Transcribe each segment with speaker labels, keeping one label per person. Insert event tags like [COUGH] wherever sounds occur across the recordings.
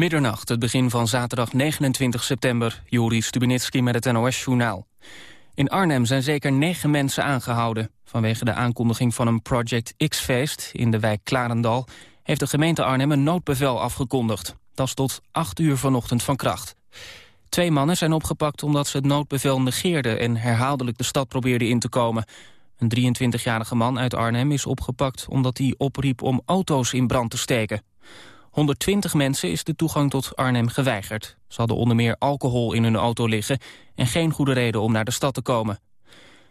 Speaker 1: Middernacht, het begin van zaterdag 29 september. Juri Stubenitski met het NOS-journaal. In Arnhem zijn zeker negen mensen aangehouden. Vanwege de aankondiging van een Project X-feest in de wijk Klarendal... heeft de gemeente Arnhem een noodbevel afgekondigd. Dat is tot 8 uur vanochtend van kracht. Twee mannen zijn opgepakt omdat ze het noodbevel negeerden... en herhaaldelijk de stad probeerden in te komen. Een 23-jarige man uit Arnhem is opgepakt omdat hij opriep om auto's in brand te steken. 120 mensen is de toegang tot Arnhem geweigerd. Ze hadden onder meer alcohol in hun auto liggen... en geen goede reden om naar de stad te komen.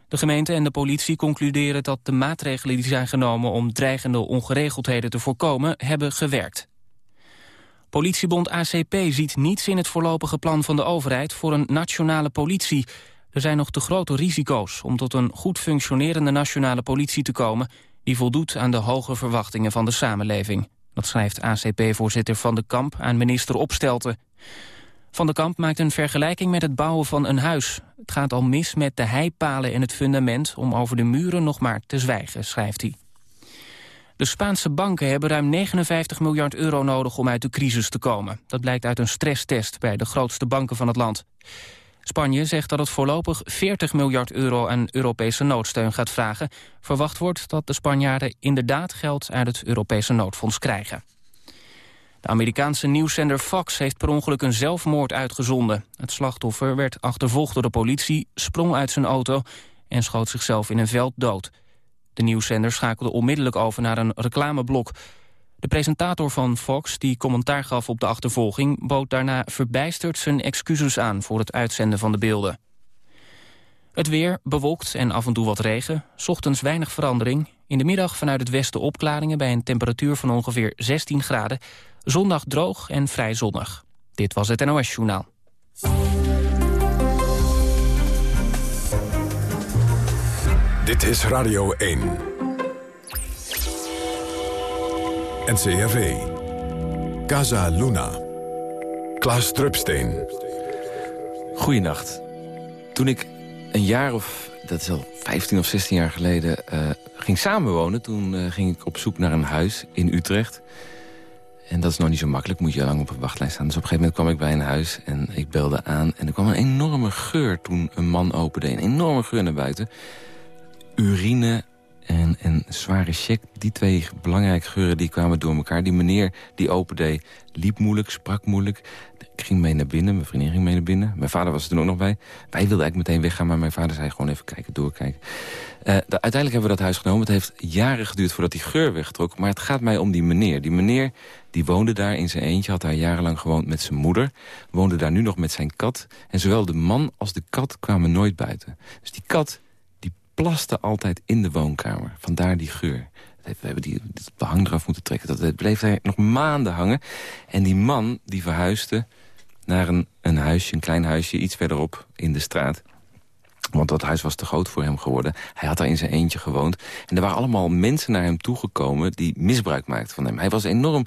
Speaker 1: De gemeente en de politie concluderen dat de maatregelen die zijn genomen... om dreigende ongeregeldheden te voorkomen, hebben gewerkt. Politiebond ACP ziet niets in het voorlopige plan van de overheid... voor een nationale politie. Er zijn nog te grote risico's om tot een goed functionerende nationale politie te komen... die voldoet aan de hoge verwachtingen van de samenleving. Dat schrijft ACP-voorzitter Van de Kamp aan minister Opstelten. Van de Kamp maakt een vergelijking met het bouwen van een huis. Het gaat al mis met de heipalen en het fundament... om over de muren nog maar te zwijgen, schrijft hij. De Spaanse banken hebben ruim 59 miljard euro nodig om uit de crisis te komen. Dat blijkt uit een stresstest bij de grootste banken van het land. Spanje zegt dat het voorlopig 40 miljard euro aan Europese noodsteun gaat vragen. Verwacht wordt dat de Spanjaarden inderdaad geld uit het Europese noodfonds krijgen. De Amerikaanse nieuwszender Fox heeft per ongeluk een zelfmoord uitgezonden. Het slachtoffer werd achtervolgd door de politie, sprong uit zijn auto... en schoot zichzelf in een veld dood. De nieuwszender schakelde onmiddellijk over naar een reclameblok. De presentator van Fox, die commentaar gaf op de achtervolging... bood daarna verbijsterd zijn excuses aan voor het uitzenden van de beelden. Het weer bewolkt en af en toe wat regen. Ochtends weinig verandering. In de middag vanuit het westen opklaringen... bij een temperatuur van ongeveer 16 graden. Zondag droog en vrij zonnig. Dit was het NOS Journaal.
Speaker 2: Dit is Radio 1. NCRV. Casa Luna. Klaas Drupsteen.
Speaker 3: Goeienacht. Toen ik een jaar of, dat is al 15 of 16 jaar geleden, uh, ging samenwonen... toen uh, ging ik op zoek naar een huis in Utrecht. En dat is nog niet zo makkelijk, moet je lang op een wachtlijst staan. Dus op een gegeven moment kwam ik bij een huis en ik belde aan... en er kwam een enorme geur toen een man opende. Een enorme geur naar buiten. Urine en, en zware check, die twee belangrijke geuren die kwamen door elkaar. Die meneer die opende liep moeilijk, sprak moeilijk. Ik ging mee naar binnen, mijn vriendin ging mee naar binnen. Mijn vader was er toen ook nog bij. Wij wilden eigenlijk meteen weggaan, maar mijn vader zei gewoon even kijken, doorkijken. Uh, uiteindelijk hebben we dat huis genomen. Het heeft jaren geduurd voordat die geur weggetrokken. Maar het gaat mij om die meneer. Die meneer die woonde daar in zijn eentje, had daar jarenlang gewoond met zijn moeder. Woonde daar nu nog met zijn kat. En zowel de man als de kat kwamen nooit buiten. Dus die kat plaste altijd in de woonkamer. Vandaar die geur. We hebben die, het behang eraf moeten trekken. Dat bleef daar nog maanden hangen. En die man die verhuisde naar een, een huisje, een klein huisje... iets verderop in de straat. Want dat huis was te groot voor hem geworden. Hij had daar in zijn eentje gewoond. En er waren allemaal mensen naar hem toegekomen... die misbruik maakten van hem. Hij was enorm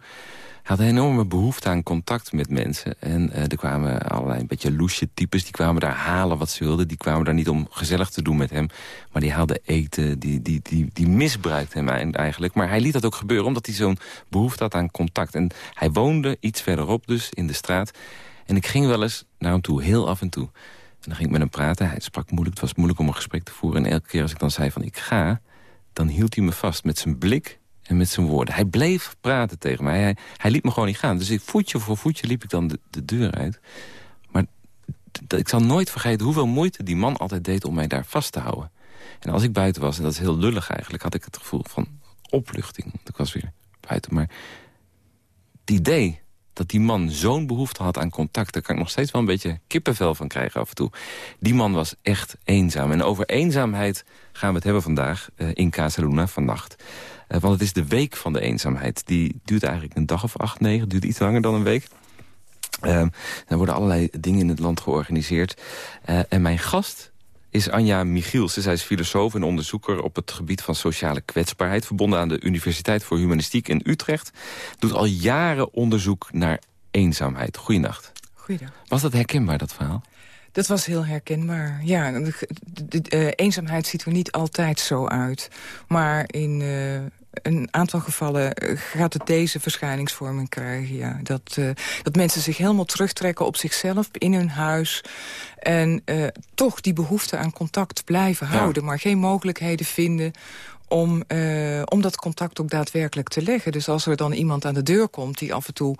Speaker 3: had een enorme behoefte aan contact met mensen. En uh, er kwamen allerlei een beetje loesje types. Die kwamen daar halen wat ze wilden. Die kwamen daar niet om gezellig te doen met hem. Maar die haalden eten. Die, die, die, die misbruikten hem eigenlijk. Maar hij liet dat ook gebeuren omdat hij zo'n behoefte had aan contact. En hij woonde iets verderop dus in de straat. En ik ging wel eens naar hem toe, heel af en toe. En dan ging ik met hem praten. Hij sprak moeilijk. Het was moeilijk om een gesprek te voeren. En elke keer als ik dan zei van ik ga... dan hield hij me vast met zijn blik en met zijn woorden. Hij bleef praten tegen mij. Hij, hij liet me gewoon niet gaan. Dus ik, voetje voor voetje liep ik dan de, de deur uit. Maar ik zal nooit vergeten hoeveel moeite die man altijd deed... om mij daar vast te houden. En als ik buiten was, en dat is heel lullig eigenlijk... had ik het gevoel van opluchting. Ik was weer buiten. Maar het idee dat die man zo'n behoefte had aan contact... daar kan ik nog steeds wel een beetje kippenvel van krijgen af en toe. Die man was echt eenzaam. En over eenzaamheid gaan we het hebben vandaag uh, in Casaluna vannacht. Uh, want het is de week van de eenzaamheid. Die duurt eigenlijk een dag of acht, negen. Duurt iets langer dan een week. Uh, er worden allerlei dingen in het land georganiseerd. Uh, en mijn gast is Anja Michielsen. Zij is filosoof en onderzoeker op het gebied van sociale kwetsbaarheid... verbonden aan de Universiteit voor Humanistiek in Utrecht. Doet al jaren onderzoek naar eenzaamheid. Goeienacht.
Speaker 4: Goeiedag.
Speaker 3: Was dat herkenbaar, dat verhaal?
Speaker 4: Dat was heel herkenbaar. Ja, de, de, de, eenzaamheid ziet er niet altijd zo uit. Maar in, uh, een aantal gevallen gaat het deze verschijningsvorming krijgen. Ja. Dat, uh, dat mensen zich helemaal terugtrekken op zichzelf in hun huis. En uh, toch die behoefte aan contact blijven houden. Maar geen mogelijkheden vinden om, uh, om dat contact ook daadwerkelijk te leggen. Dus als er dan iemand aan de deur komt die af en toe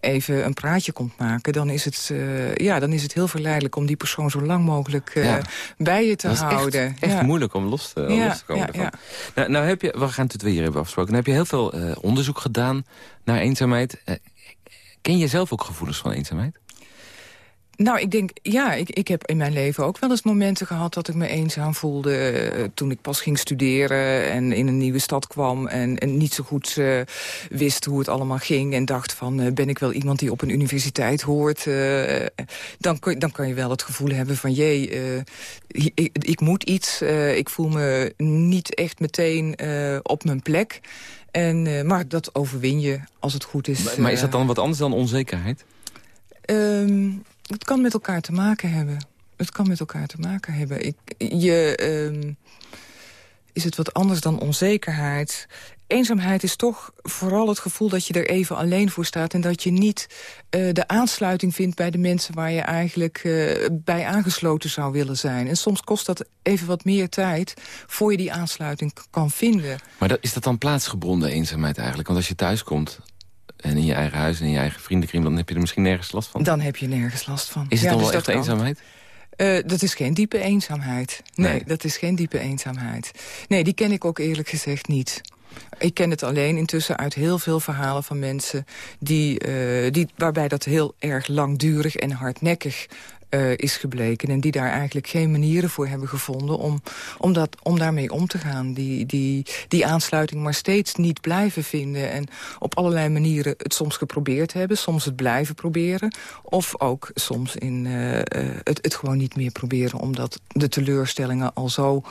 Speaker 4: even een praatje komt maken... dan is het, uh, ja, dan is het heel verleidelijk om die persoon zo lang mogelijk uh, ja. bij je te
Speaker 3: dat
Speaker 4: houden.
Speaker 3: Echt, moeilijk om los te,
Speaker 4: ja,
Speaker 3: los te komen.
Speaker 4: Ja,
Speaker 3: nou, nou heb je, we gaan het twee hier hebben afgesproken. Dan heb je heel veel onderzoek gedaan naar eenzaamheid. ken je zelf ook gevoelens van eenzaamheid?
Speaker 4: Nou, ik denk, ja, ik, ik heb in mijn leven ook wel eens momenten gehad... dat ik me eenzaam voelde uh, toen ik pas ging studeren... en in een nieuwe stad kwam en, en niet zo goed uh, wist hoe het allemaal ging... en dacht van, uh, ben ik wel iemand die op een universiteit hoort? dan, dan kan je wel het gevoel hebben van, jee, ik, ik, moet iets. ik voel me niet echt meteen op mijn plek. En, maar dat overwin je als het goed is.
Speaker 3: Maar, maar is dat dan wat anders dan onzekerheid?
Speaker 4: Um, het kan met elkaar te maken hebben. Het kan met elkaar te maken hebben. Ik, je, uh, is het wat anders dan onzekerheid? Eenzaamheid is toch vooral het gevoel dat je er even alleen voor staat... en dat je niet uh, de aansluiting vindt bij de mensen... waar je eigenlijk uh, bij aangesloten zou willen zijn. En soms kost dat even wat meer tijd... voor je die aansluiting kan vinden.
Speaker 3: Maar dat, is dat dan plaatsgebonden eenzaamheid eigenlijk? Want als je thuis komt en in je eigen huis en in je eigen vriendenkring... dan heb je er misschien nergens last van.
Speaker 4: Dan heb je nergens last van.
Speaker 3: Is het
Speaker 4: ja,
Speaker 3: dan
Speaker 4: dus
Speaker 3: wel echt eenzaamheid?
Speaker 4: Uh, dat is geen diepe eenzaamheid. Nee, nee, dat is geen diepe eenzaamheid. Nee, die ken ik ook eerlijk gezegd niet. Ik ken het alleen intussen uit heel veel verhalen van mensen... Die, uh, die, waarbij dat heel erg langdurig en hardnekkig uh, is gebleken. En die daar eigenlijk geen manieren voor hebben gevonden om, om, dat, om daarmee om te gaan. Die, die, die aansluiting maar steeds niet blijven vinden. En op allerlei manieren het soms geprobeerd hebben. Soms het blijven proberen. Of ook soms in, uh, uh, het, het gewoon niet meer proberen. Omdat de teleurstellingen al zo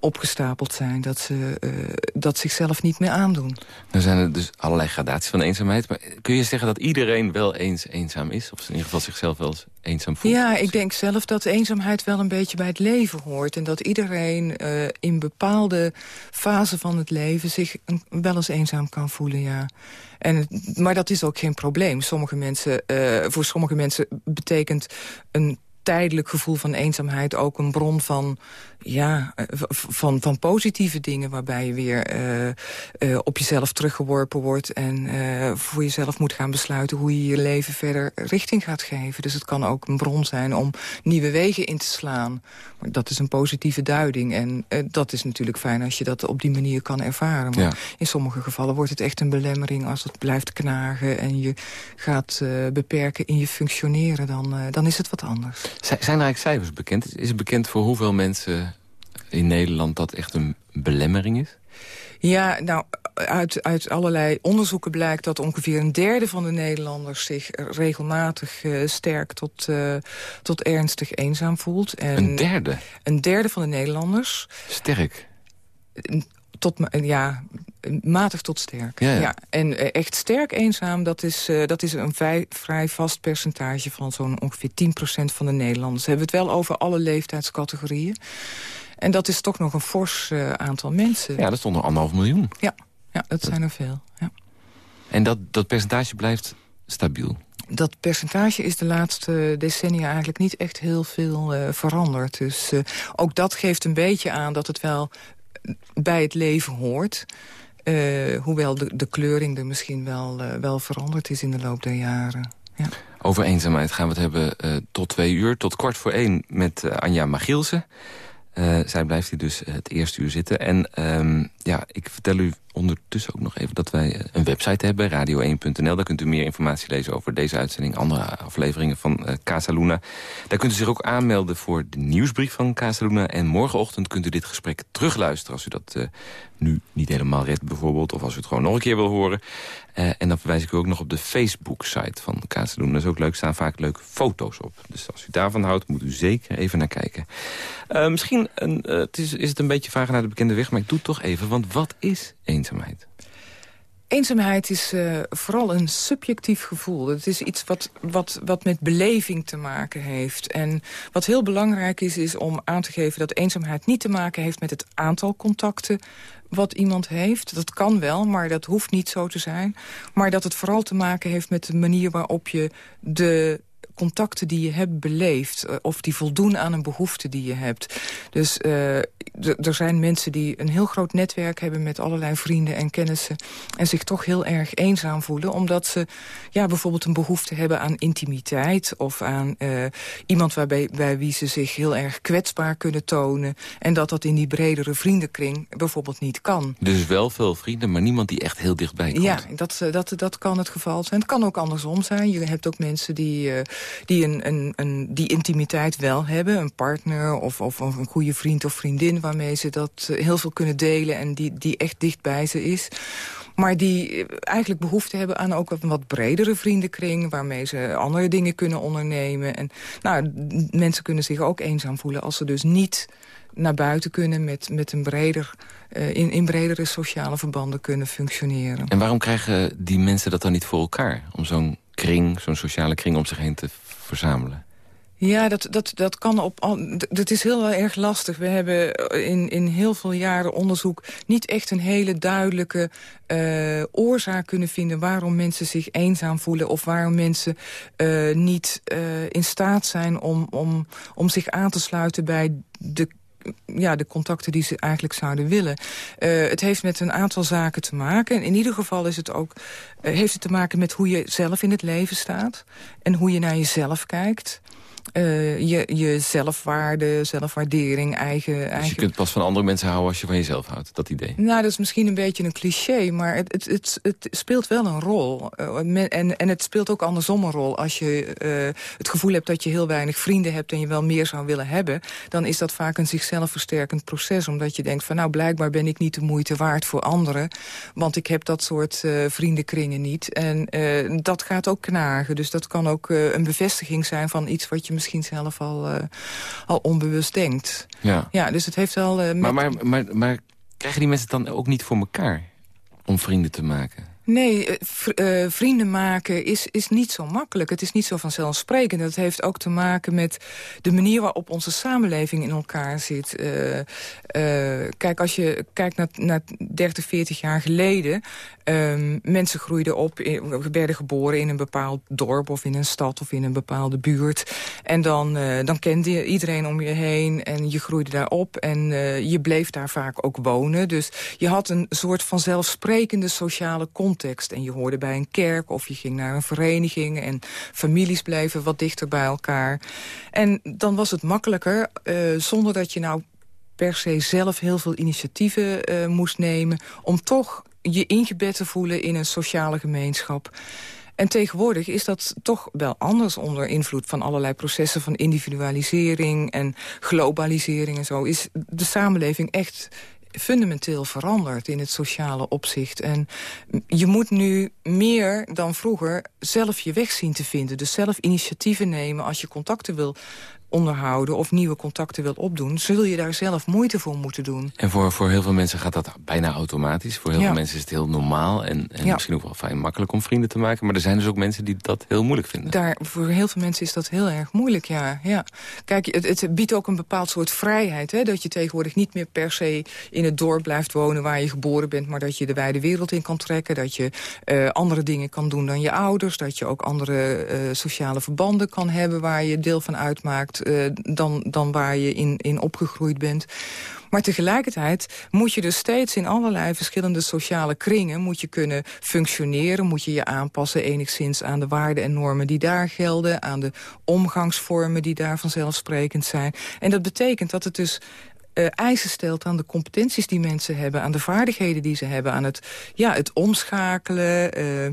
Speaker 4: opgestapeld zijn dat ze uh, dat zichzelf niet meer aandoen.
Speaker 3: Er zijn er dus allerlei gradaties van eenzaamheid. Maar kun je zeggen dat iedereen wel eens eenzaam is? Of in ieder geval zichzelf wel eens eenzaam voelt?
Speaker 4: Ja, ik denk zelf dat eenzaamheid wel een beetje bij het leven hoort. En dat iedereen uh, in bepaalde fasen van het leven zich een, wel eens eenzaam kan voelen, ja. En, maar dat is ook geen probleem. Sommige mensen, uh, voor sommige mensen betekent een tijdelijk gevoel van eenzaamheid ook een bron van, ja, van, van positieve dingen... waarbij je weer uh, uh, op jezelf teruggeworpen wordt... en uh, voor jezelf moet gaan besluiten hoe je je leven verder richting gaat geven. Dus het kan ook een bron zijn om nieuwe wegen in te slaan. Maar dat is een positieve duiding. En dat is natuurlijk fijn als je dat op die manier kan ervaren. Maar ja. in sommige gevallen wordt het echt een belemmering... als het blijft knagen en je gaat beperken in je functioneren. Dan, dan is het wat anders.
Speaker 3: Zijn er eigenlijk cijfers bekend? Is het bekend voor hoeveel mensen in Nederland dat echt een belemmering is?
Speaker 4: Ja, nou, uit, uit allerlei onderzoeken blijkt dat ongeveer een derde van de Nederlanders zich regelmatig uh, sterk tot, uh, tot ernstig eenzaam voelt. En
Speaker 3: een derde?
Speaker 4: Een derde van de Nederlanders.
Speaker 3: Sterk?
Speaker 4: Tot, ja, matig tot sterk.
Speaker 3: Ja, ja. ja.
Speaker 4: En uh, echt sterk eenzaam, dat is, uh, dat is een vrij, vrij vast percentage... van zo'n ongeveer 10% van de Nederlanders. We hebben het wel over alle leeftijdscategorieën. En dat is toch nog een fors uh, aantal mensen.
Speaker 3: Ja, dat stond er anderhalf miljoen.
Speaker 4: Ja, ja dat, dat zijn er veel. Ja.
Speaker 3: En dat, dat percentage blijft stabiel?
Speaker 4: Dat percentage is de laatste decennia eigenlijk niet echt heel veel uh, veranderd. Dus uh, ook dat geeft een beetje aan dat het wel bij het leven hoort. Uh, hoewel de, de kleuring er misschien wel, uh, wel veranderd is in de loop der jaren. Ja.
Speaker 3: Over eenzaamheid gaan we het hebben uh, tot twee uur. Tot kwart voor één met Anja Magielsen. zij blijft hier dus het eerste uur zitten. En um, ja, ik vertel u ondertussen ook nog even dat wij een website hebben, radio1.nl. Daar kunt u meer informatie lezen over deze uitzending, andere afleveringen van uh, Casa Luna. Daar kunt u zich ook aanmelden voor de nieuwsbrief van Casa Luna. En morgenochtend kunt u dit gesprek terugluisteren als u dat uh, nu niet helemaal redt bijvoorbeeld. Of als u het gewoon nog een keer wil horen. En dan verwijs ik u ook nog op de Facebook-site van Casa Luna. Dat is ook leuk, staan vaak leuke foto's op. Dus als u daarvan houdt, moet u zeker even naar kijken. misschien een, het is, is het een beetje vragen naar de bekende weg, maar ik doe het toch even. Want wat is eenzaamheid?
Speaker 4: Eenzaamheid is uh, vooral een subjectief gevoel. Het is iets wat, wat, wat met beleving te maken heeft. En wat heel belangrijk is, is om aan te geven dat eenzaamheid niet te maken heeft met het aantal contacten wat iemand heeft. Dat kan wel, maar dat hoeft niet zo te zijn. Maar dat het vooral te maken heeft met de manier waarop je de contacten die je hebt beleefd. Eh, of die voldoen aan een behoefte die je hebt. Dus uh, er zijn mensen die een heel groot netwerk hebben... met allerlei vrienden en kennissen. En zich toch heel erg eenzaam voelen. Omdat ze ja, bijvoorbeeld een behoefte hebben aan intimiteit. Of aan uh, iemand waarbij, bij wie ze zich heel erg kwetsbaar kunnen tonen. En dat dat in die bredere vriendenkring bijvoorbeeld niet kan.
Speaker 3: Dus wel veel vrienden, maar niemand die echt heel dichtbij komt.
Speaker 4: Ja, dat, dat, dat kan het geval zijn. Het kan ook andersom zijn. Je hebt ook mensen die die een, een, een, die intimiteit wel hebben. Een partner of, of, een goede vriend of vriendin... waarmee ze dat eh, heel veel kunnen delen en die, die echt dicht bij ze is. Maar die eh, eigenlijk behoefte hebben aan ook een wat bredere vriendenkring... waarmee ze andere dingen kunnen ondernemen. En nou, mensen kunnen zich ook eenzaam voelen als ze dus niet naar buiten kunnen met, met een breder, uh, in, in bredere sociale verbanden kunnen functioneren.
Speaker 3: En waarom krijgen die mensen dat dan niet voor elkaar? Om zo'n kring, zo'n sociale kring om zich heen te verzamelen?
Speaker 4: Ja, dat, dat, dat kan op. Dat is heel erg lastig. We hebben in, in heel veel jaren onderzoek niet echt een hele duidelijke uh, oorzaak kunnen vinden waarom mensen zich eenzaam voelen. Of waarom mensen uh, niet uh, in staat zijn om, om, om zich aan te sluiten bij de ja, de contacten die ze eigenlijk zouden willen. Het heeft met een aantal zaken te maken. En in ieder geval is het ook, heeft het te maken met hoe je zelf in het leven staat. En hoe je naar jezelf kijkt. Uh, je, je zelfwaarde, zelfwaardering, eigen,
Speaker 3: dus
Speaker 4: eigen...
Speaker 3: je kunt pas van andere mensen houden als je van jezelf houdt, dat idee?
Speaker 4: Nou, dat is misschien een beetje een cliché, maar het, het, het, het speelt wel een rol. Uh, en, en het speelt ook andersom een rol. Als je uh, het gevoel hebt dat je heel weinig vrienden hebt... en je wel meer zou willen hebben... dan is dat vaak een zichzelf versterkend proces. Omdat je denkt van nou, blijkbaar ben ik niet de moeite waard voor anderen. Want ik heb dat soort vriendenkringen niet. En dat gaat ook knagen. Dus dat kan ook een bevestiging zijn van iets wat je misschien zelf al, uh, al onbewust denkt. Ja. ja, dus het heeft wel... Met...
Speaker 3: maar, maar, maar, maar krijgen die mensen dan ook niet voor elkaar om vrienden te maken?
Speaker 4: Nee, uh, vrienden maken is, is niet zo makkelijk. Het is niet zo vanzelfsprekend. Dat heeft ook te maken met de manier waarop onze samenleving in elkaar zit. Uh, uh, kijk, als je kijkt naar, naar 30, 40 jaar geleden... Um, mensen groeiden op, in, werden geboren in een bepaald dorp... of in een stad of in een bepaalde buurt. En dan, dan kende je iedereen om je heen en je groeide daar op. En je bleef daar vaak ook wonen. Dus je had een soort vanzelfsprekende sociale context. En je hoorde bij een kerk of je ging naar een vereniging... en families bleven wat dichter bij elkaar. En dan was het makkelijker, uh, zonder dat je nou per se zelf heel veel initiatieven moest nemen... om toch je ingebed te voelen in een sociale gemeenschap. En tegenwoordig is dat toch wel anders onder invloed van allerlei processen van individualisering en globalisering en zo. Is de samenleving echt fundamenteel veranderd in het sociale opzicht. En je moet nu meer dan vroeger zelf je weg zien te vinden. Dus zelf initiatieven nemen als je contacten wil onderhouden of nieuwe contacten wil opdoen... zul je daar zelf moeite voor moeten doen.
Speaker 3: En voor, voor heel veel mensen gaat dat bijna automatisch. Voor heel veel mensen is het heel normaal en, en misschien ook wel fijn makkelijk om vrienden te maken. Maar er zijn dus ook mensen die dat heel moeilijk vinden.
Speaker 4: Daar, voor heel veel mensen is dat heel erg moeilijk, ja. ja. Kijk, het, het biedt ook een bepaald soort vrijheid. Hè? Dat je tegenwoordig niet meer per se in het dorp blijft wonen waar je geboren bent... maar dat je de wijde wereld in kan trekken. Dat je uh, andere dingen kan doen dan je ouders. Dat je ook andere uh, sociale verbanden kan hebben waar je deel van uitmaakt uh, dan, dan waar je in, in opgegroeid bent. Maar tegelijkertijd moet je dus steeds in allerlei verschillende sociale kringen... moet je kunnen functioneren, moet je je aanpassen enigszins aan de waarden en normen die daar gelden... aan de omgangsvormen die daar vanzelfsprekend zijn. En dat betekent dat het dus uh, eisen stelt aan de competenties die mensen hebben... aan de vaardigheden die ze hebben, aan het, ja, het omschakelen... Uh,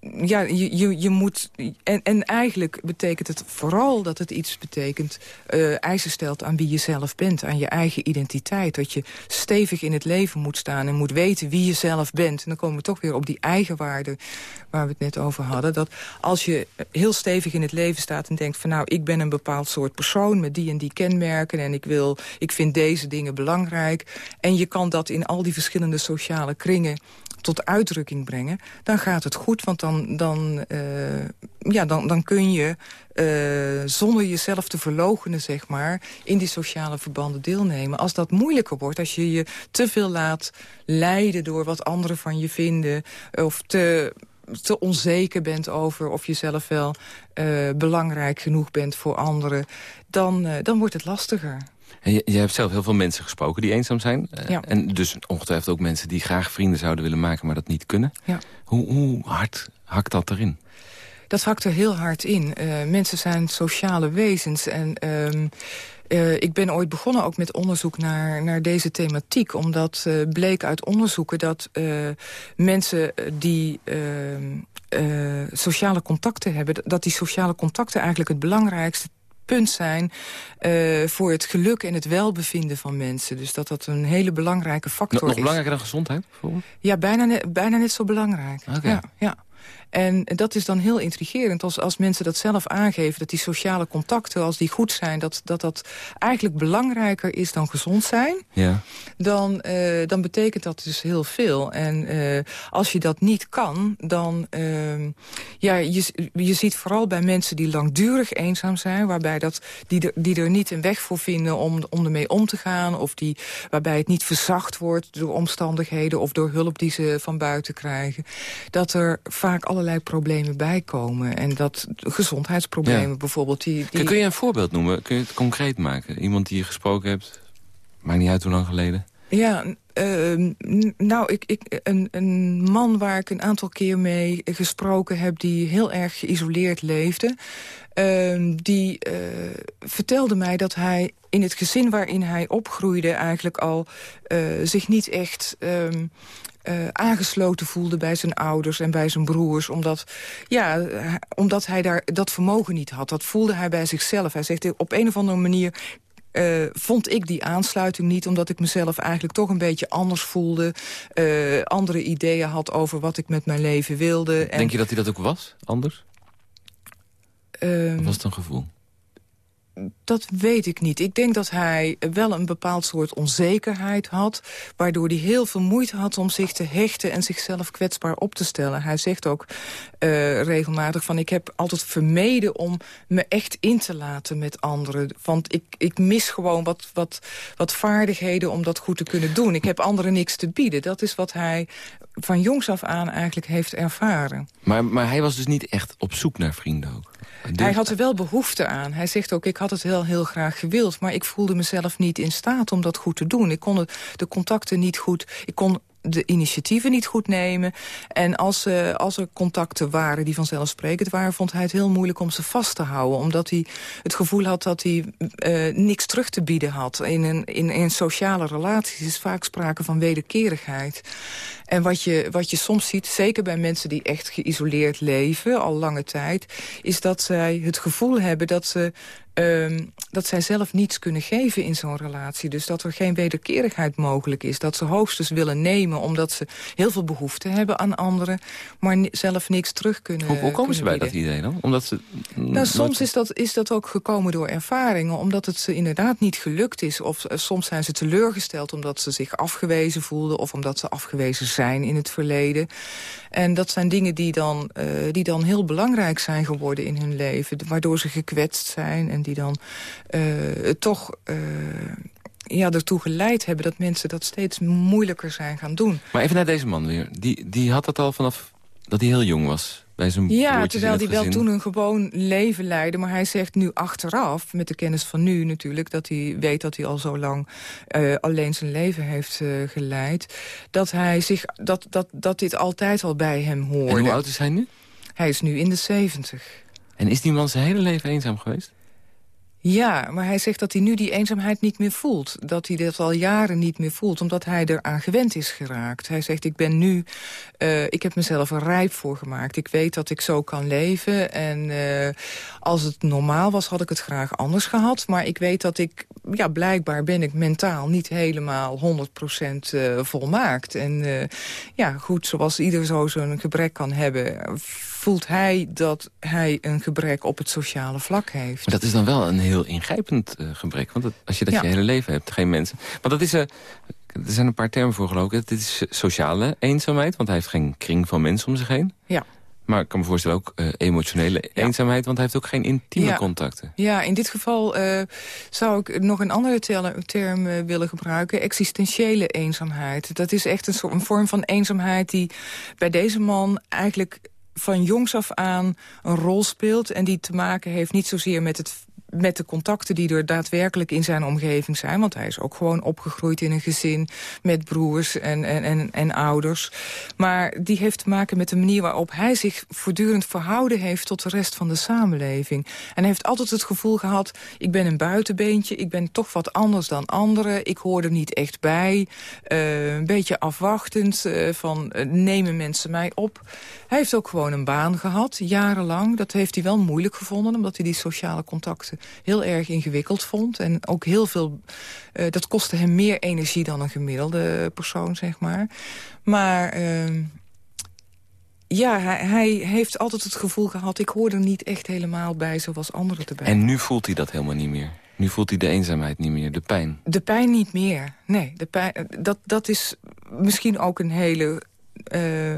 Speaker 4: ja, je, je, je moet... En, en eigenlijk betekent het vooral dat het iets betekent... Uh, eisen stelt aan wie je zelf bent, aan je eigen identiteit. Dat je stevig in het leven moet staan en moet weten wie je zelf bent. En dan komen we toch weer op die eigenwaarde waar we het net over hadden. Dat als je heel stevig in het leven staat en denkt van... nou, ik ben een bepaald soort persoon met die en die kenmerken... en ik, wil, ik vind deze dingen belangrijk. En je kan dat in al die verschillende sociale kringen tot uitdrukking brengen... dan gaat het goed, want dan, dan, ja, dan, dan kun je... zonder jezelf te verlogenen, zeg maar, in die sociale verbanden deelnemen. Als dat moeilijker wordt, als je je te veel laat leiden door wat anderen van je vinden... of te te onzeker bent over of je zelf wel uh, belangrijk genoeg bent voor anderen... dan, dan wordt het lastiger.
Speaker 3: Je, je, hebt zelf heel veel mensen gesproken die eenzaam zijn. Ja. En dus ongetwijfeld ook mensen die graag vrienden zouden willen maken... maar dat niet kunnen. Ja. Hoe, hoe hard hakt dat erin?
Speaker 4: Dat hakt er heel hard in. mensen zijn sociale wezens en... Ehm, uh, ik ben ooit begonnen ook met onderzoek naar, naar deze thematiek. Omdat uh, bleek uit onderzoeken dat mensen die ehm, sociale contacten hebben... dat die sociale contacten eigenlijk het belangrijkste punt zijn uh, voor het geluk en het welbevinden van mensen. Dus dat dat een hele belangrijke factor
Speaker 3: nog, nog is. Nog belangrijker dan gezondheid? Bijvoorbeeld?
Speaker 4: Ja, bijna, net, bijna net zo belangrijk. Okay. Ja, ja. En dat is dan heel intrigerend als, als mensen dat zelf aangeven... dat die sociale contacten, als die goed zijn... dat dat, dat eigenlijk belangrijker is dan gezond zijn... Ja. Dan, uh, dan betekent dat dus heel veel. En uh, als je dat niet kan, dan... Uh, ja, je, je ziet vooral bij mensen die langdurig eenzaam zijn... Waarbij dat, die, er, die er niet een weg voor vinden om, om ermee om te gaan... of die, waarbij het niet verzacht wordt door omstandigheden... of door hulp die ze van buiten krijgen... dat er vaak alle allerlei problemen bijkomen. En dat gezondheidsproblemen bijvoorbeeld... Die, die...
Speaker 3: Kun je een voorbeeld noemen? Kun je het concreet maken? Iemand die je gesproken hebt? Maakt niet uit hoe lang geleden.
Speaker 4: Ja, uh, nou, ik, ik, een, een man waar ik een aantal keer mee gesproken heb... die heel erg geïsoleerd leefde... Uh, die uh, vertelde mij dat hij in het gezin waarin hij opgroeide... eigenlijk al uh, zich niet echt ehm, uh, aangesloten voelde bij zijn ouders en bij zijn broers. Omdat, ja, omdat hij daar dat vermogen niet had. Dat voelde hij bij zichzelf. Hij zegt, op een of andere manier uh, vond ik die aansluiting niet... omdat ik mezelf eigenlijk toch een beetje anders voelde. Uh, andere ideeën had over wat ik met mijn leven wilde.
Speaker 3: Denk je dat hij dat ook was, anders? Uh, of was het een gevoel?
Speaker 4: Dat weet ik niet. Ik denk dat hij wel een bepaald soort onzekerheid had... waardoor hij heel veel moeite had om zich te hechten... en zichzelf kwetsbaar op te stellen. Hij zegt ook uh, regelmatig van... ik heb altijd vermeden om me echt in te laten met anderen. Want ik, ik mis gewoon wat, wat, wat vaardigheden om dat goed te kunnen doen. Ik heb anderen niks te bieden. Dat is wat hij van jongs af aan eigenlijk heeft ervaren.
Speaker 3: Maar, maar hij was dus niet echt op zoek naar vrienden ook?
Speaker 4: Hij had er wel behoefte aan. Hij zegt ook, ik had het heel, heel graag gewild... maar ik voelde mezelf niet in staat om dat goed te doen. Ik kon de contacten niet goed... Ik kon de initiatieven niet goed nemen. En als, uh, als er contacten waren die vanzelfsprekend waren... vond hij het heel moeilijk om ze vast te houden. Omdat hij het gevoel had dat hij uh, niks terug te bieden had. In een, in, in sociale relaties is vaak sprake van wederkerigheid. En wat je, wat je soms ziet, zeker bij mensen die echt geïsoleerd leven... al lange tijd, is dat zij het gevoel hebben dat ze Um, dat zij zelf niets kunnen geven in zo'n relatie. Dus dat er geen wederkerigheid mogelijk is. Dat ze hoogstens willen nemen omdat ze heel veel behoefte hebben aan anderen... maar zelf niks terug kunnen
Speaker 3: Hoe, hoe komen ze bij dat idee dan? Omdat ze,
Speaker 4: nou, soms is dat, is dat ook gekomen door ervaringen. Omdat het ze inderdaad niet gelukt is. Of uh, soms zijn ze teleurgesteld omdat ze zich afgewezen voelden... of omdat ze afgewezen zijn in het verleden. En dat zijn dingen die dan, uh, die dan heel belangrijk zijn geworden in hun leven. Waardoor ze gekwetst zijn en die dan toch... Uh, ja, ertoe geleid hebben dat mensen dat steeds moeilijker zijn gaan doen.
Speaker 3: Maar even naar deze man weer. Die, die had dat al vanaf dat hij heel jong was? Bij zijn
Speaker 4: ja, terwijl hij wel toen een gewoon leven leidde. Maar hij zegt nu achteraf, met de kennis van nu natuurlijk... dat hij weet dat hij al zo lang uh, alleen zijn leven heeft uh, geleid... Dat, hij zich, dat, dat, dat dit altijd al bij hem hoorde. En
Speaker 3: hoe oud is hij nu?
Speaker 4: Hij is nu in de zeventig.
Speaker 3: En is die man zijn hele leven eenzaam geweest?
Speaker 4: Ja, maar hij zegt dat hij nu die eenzaamheid niet meer voelt. Dat hij dat al jaren niet meer voelt, omdat hij eraan gewend is geraakt. Hij zegt, ik ben nu, uh, ik heb mezelf er rijp voor gemaakt. Ik weet dat ik zo kan leven. En uh, als het normaal was, had ik het graag anders gehad. Maar ik weet dat ik, ja, blijkbaar ben ik mentaal niet helemaal 100% uh, volmaakt. En ja, goed, zoals ieder zo zo'n gebrek kan hebben voelt hij dat hij een gebrek op het sociale vlak heeft.
Speaker 3: Maar dat is dan wel een heel ingrijpend uh, gebrek. Want als je dat je hele leven hebt, geen mensen... Maar dat is... Uh, Er zijn een paar termen voor geloof ik. Dit is sociale eenzaamheid, want hij heeft geen kring van mensen om zich heen.
Speaker 4: Ja.
Speaker 3: Maar ik kan me voorstellen ook uh, emotionele eenzaamheid... want hij heeft ook geen intieme contacten.
Speaker 4: Ja, in dit geval uh, zou ik nog een andere term uh, willen gebruiken. Existentiële eenzaamheid. Dat is echt een, soort, een vorm van eenzaamheid die bij deze man eigenlijk van jongs af aan een rol speelt... en die te maken heeft niet zozeer met het met de contacten die er daadwerkelijk in zijn omgeving zijn. Want hij is ook gewoon opgegroeid in een gezin met broers en, en, en, en ouders. Maar die heeft te maken met de manier waarop hij zich voortdurend verhouden heeft... tot de rest van de samenleving. En hij heeft altijd het gevoel gehad, ik ben een buitenbeentje... ik ben toch wat anders dan anderen, ik hoor er niet echt bij. Uh, een beetje afwachtend uh, van uh, nemen mensen mij op. Hij heeft ook gewoon een baan gehad, jarenlang. Dat heeft hij wel moeilijk gevonden, omdat hij die sociale contacten heel erg ingewikkeld vond. En ook heel veel, uh, dat kostte hem meer energie dan een gemiddelde persoon, zeg maar. Maar... Uh, ja, hij, hij, heeft altijd het gevoel gehad... ik hoor er niet echt helemaal bij zoals anderen erbij.
Speaker 3: En nu voelt hij dat helemaal niet meer? Nu voelt hij de eenzaamheid niet meer, de pijn?
Speaker 4: De pijn niet meer, nee. De pijn, dat, dat is misschien ook een hele... Uh,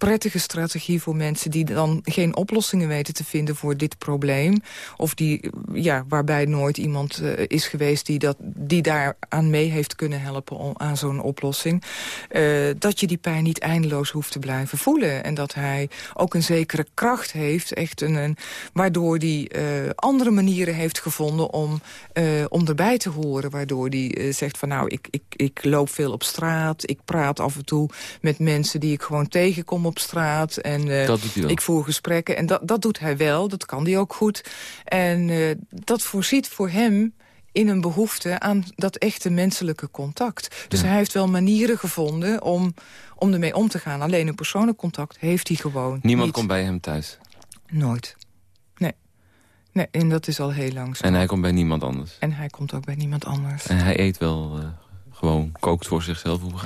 Speaker 4: prettige strategie voor mensen die dan geen oplossingen weten te vinden voor dit probleem. Of die, ja, waarbij nooit iemand uh, is geweest die, dat, die daar aan mee heeft kunnen helpen om, aan zo'n oplossing. Uh, dat je die pijn niet eindeloos hoeft te blijven voelen. En dat hij ook een zekere kracht heeft, echt een, waardoor hij uh, andere manieren heeft gevonden om, om erbij te horen. Waardoor hij zegt van nou, ik, ik, ik loop veel op straat, ik praat af en toe met mensen die ik gewoon tegenkom op straat. En uh, ik voer gesprekken. En dat, dat doet hij wel, dat kan hij ook goed. En uh, dat voorziet voor hem in een behoefte aan dat echte menselijke contact. Dus ja. hij heeft wel manieren gevonden om, om ermee om te gaan. Alleen een persoonlijk contact heeft hij gewoon
Speaker 3: Niemand
Speaker 4: niet.
Speaker 3: komt bij hem thuis?
Speaker 4: Nooit. Nee. Nee, en dat is al heel lang zo.
Speaker 3: En hij komt bij niemand anders?
Speaker 4: En hij komt ook bij niemand anders.
Speaker 3: En hij eet wel uh, gewoon, kookt voor zichzelf? Hoe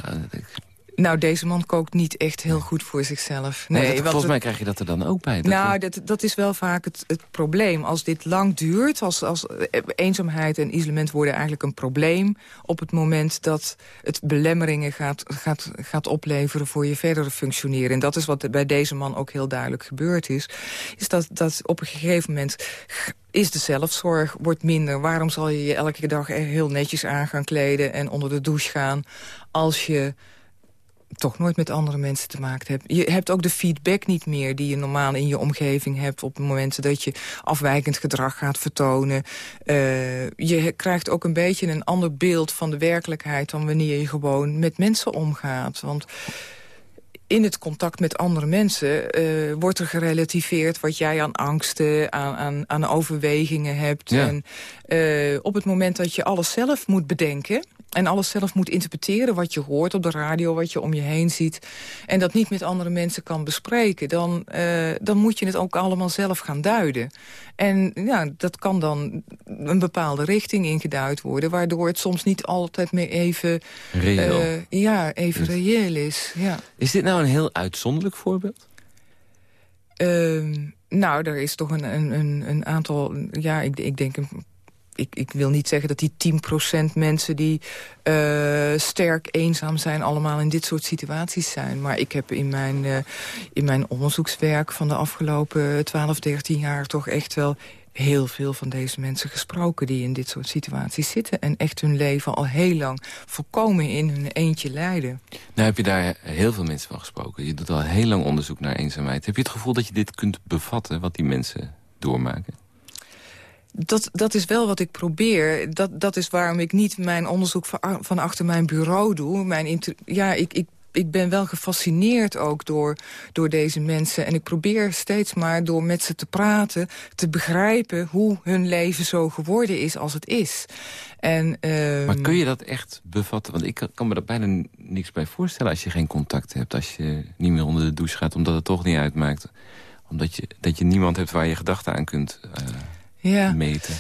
Speaker 4: nou, deze man kookt niet echt heel goed voor zichzelf.
Speaker 3: Nee, dat, volgens mij krijg je dat er dan ook bij.
Speaker 4: Dat nou, dat, dat is wel vaak het, het probleem. Als dit lang duurt, als, als eenzaamheid en isolement worden eigenlijk een probleem... op het moment dat het belemmeringen gaat, gaat, gaat opleveren voor je verdere functioneren. En dat is wat bij deze man ook heel duidelijk gebeurd is. Is dat, dat op een gegeven moment is de zelfzorg, wordt minder. Waarom zal je je elke dag heel netjes aan gaan kleden en onder de douche gaan... als je toch nooit met andere mensen te maken hebt. Je hebt ook de feedback niet meer die je normaal in je omgeving hebt... op momenten dat je afwijkend gedrag gaat vertonen. Uh, je krijgt ook een beetje een ander beeld van de werkelijkheid... dan wanneer je gewoon met mensen omgaat. Want in het contact met andere mensen uh, wordt er gerelativeerd... wat jij aan angsten, aan, aan, aan overwegingen hebt. Ja. En uh, op het moment dat je alles zelf moet bedenken en alles zelf moet interpreteren wat je hoort op de radio, wat je om je heen ziet... en dat niet met andere mensen kan bespreken... dan, uh, dan moet je het ook allemaal zelf gaan duiden. En ja, dat kan dan een bepaalde richting ingeduid worden... waardoor het soms niet altijd meer even,
Speaker 3: reëel, uh,
Speaker 4: ja, even reëel is. Ja.
Speaker 3: Is dit nou een heel uitzonderlijk voorbeeld?
Speaker 4: Uh, nou, er is toch een, een, een aantal... ja, ik, ik denk een ik, ik wil niet zeggen dat die 10% mensen die uh, sterk eenzaam zijn... allemaal in dit soort situaties zijn. Maar ik heb in mijn, uh, in mijn onderzoekswerk van de afgelopen 12, 13 jaar... toch echt wel heel veel van deze mensen gesproken die in dit soort situaties zitten... en echt hun leven al heel lang volkomen in hun eentje leiden.
Speaker 3: Nou heb je daar heel veel mensen van gesproken. Je doet al heel lang onderzoek naar eenzaamheid. Heb je het gevoel dat je dit kunt bevatten, wat die mensen doormaken?
Speaker 4: Dat, dat is wel wat ik probeer. Dat, dat is waarom ik niet mijn onderzoek van, achter mijn bureau doe. Mijn ja, ik, ik, ik ben wel gefascineerd ook door, door deze mensen. En ik probeer steeds maar door met ze te praten... te begrijpen hoe hun leven zo geworden is als het is. En, um...
Speaker 3: Maar kun je dat echt bevatten? Want ik kan me daar bijna niks bij voorstellen... als je geen contact hebt, als je niet meer onder de douche gaat... omdat het toch niet uitmaakt. Omdat je, dat je niemand hebt waar je gedachten aan kunt... Uh ja. meten?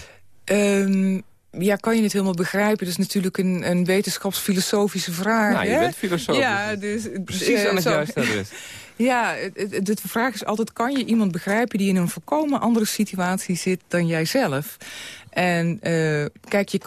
Speaker 4: Um, ja, kan je het helemaal begrijpen? Dat is natuurlijk een, een wetenschapsfilosofische vraag.
Speaker 3: Nou, je bent filosoof.
Speaker 4: Ja, dus,
Speaker 3: Precies uh, aan het juiste adres. [LAUGHS]
Speaker 4: Ja, de vraag is altijd, kan je iemand begrijpen... die in een volkomen andere situatie zit dan jijzelf? En uh, kijk, je,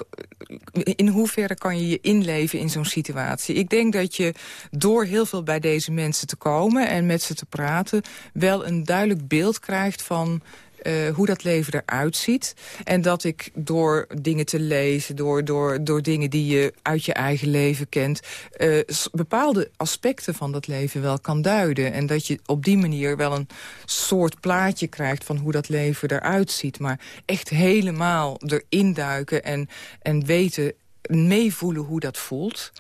Speaker 4: in hoeverre kan je je inleven in zo'n situatie? Ik denk dat je door heel veel bij deze mensen te komen... en met ze te praten, wel een duidelijk beeld krijgt van uh, hoe dat leven eruit ziet. En dat ik door dingen te lezen, door, door, door dingen die je uit je eigen leven kent... Uh, bepaalde aspecten van dat leven wel kan duiden. En dat je op die manier wel een soort plaatje krijgt van hoe dat leven eruit ziet. Maar echt helemaal erin duiken en, en weten, meevoelen hoe dat voelt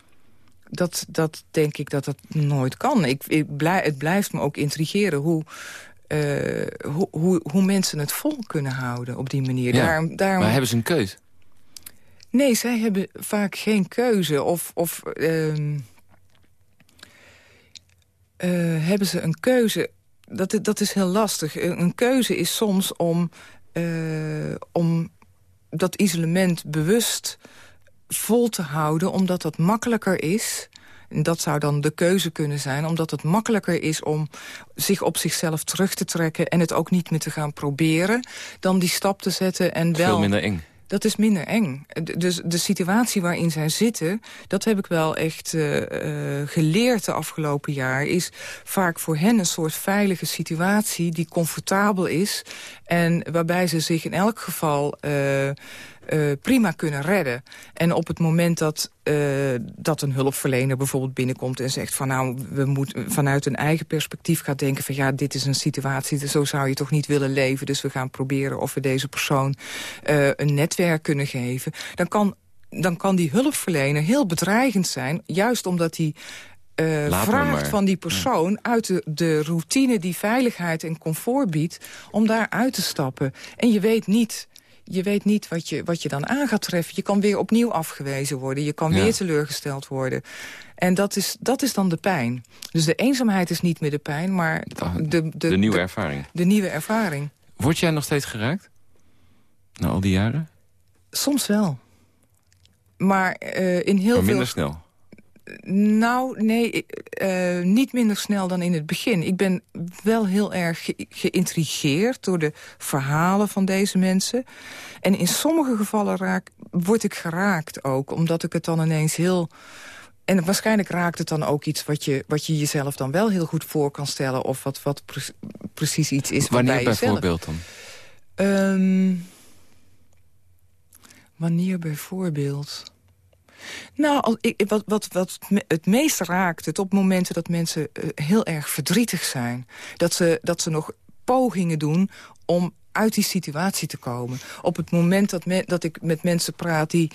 Speaker 4: dat, dat denk ik dat dat nooit kan. Ik, blij, het blijft me ook intrigeren hoe, hoe, hoe, hoe, mensen het vol kunnen houden op die manier.
Speaker 3: Ja, daarom, daarom... Maar hebben ze een keuze?
Speaker 4: Nee, zij hebben vaak geen keuze. Of, of uh, uh, hebben ze een keuze... Dat, dat is heel lastig. Een keuze is soms om, eh, om dat isolement bewust vol te houden... omdat dat makkelijker is en dat zou dan de keuze kunnen zijn, omdat het makkelijker is om zich op zichzelf terug te trekken... en het ook niet meer te gaan proberen, dan die stap te zetten en wel...
Speaker 3: Veel minder eng.
Speaker 4: Dat is minder eng. Dus de situatie waarin zij zitten, dat heb ik wel echt uh, uh, geleerd de afgelopen jaar... is vaak voor hen een soort veilige situatie die comfortabel is... en waarbij ze zich in elk geval... Uh, uh, prima kunnen redden. En op het moment dat, uh, dat een hulpverlener bijvoorbeeld binnenkomt... en zegt van nou, we moeten vanuit een eigen perspectief gaan denken... van ja, dit is een situatie, zo zou je toch niet willen leven... dus we gaan proberen of we deze persoon uh, een netwerk kunnen geven... dan kan, dan kan die hulpverlener heel bedreigend zijn... juist omdat hij uh, vraagt van die persoon uit de, de routine die veiligheid en comfort biedt... om daar uit te stappen. En je weet niet je weet niet wat je, wat je dan aan gaat treffen. Je kan weer opnieuw afgewezen worden. Je kan weer teleurgesteld worden. En dat is, dat is dan de pijn. Dus de eenzaamheid is niet meer de pijn, maar de, de,
Speaker 3: de nieuwe ervaring.
Speaker 4: De nieuwe ervaring.
Speaker 3: Word jij nog steeds geraakt? Na al die jaren?
Speaker 4: Soms wel. Maar uh, in heel
Speaker 3: maar minder
Speaker 4: veel...
Speaker 3: snel?
Speaker 4: Nou, nee, uh, niet minder snel dan in het begin. Ik ben wel heel erg ge geïntrigeerd door de verhalen van deze mensen. En in sommige gevallen raak, word ik geraakt ook, omdat ik het dan ineens heel... En waarschijnlijk raakt het dan ook iets wat je, wat je jezelf dan wel heel goed voor kan stellen... of wat, wat pre precies iets is
Speaker 3: Wanneer
Speaker 4: bij
Speaker 3: bijvoorbeeld dan?
Speaker 4: Um, wanneer bijvoorbeeld... Nou, ik, wat, wat, wat het meest raakt het op momenten dat mensen uh, heel erg verdrietig zijn. Dat ze, dat ze nog pogingen doen om uit die situatie te komen. Op het moment dat, dat ik met mensen praat die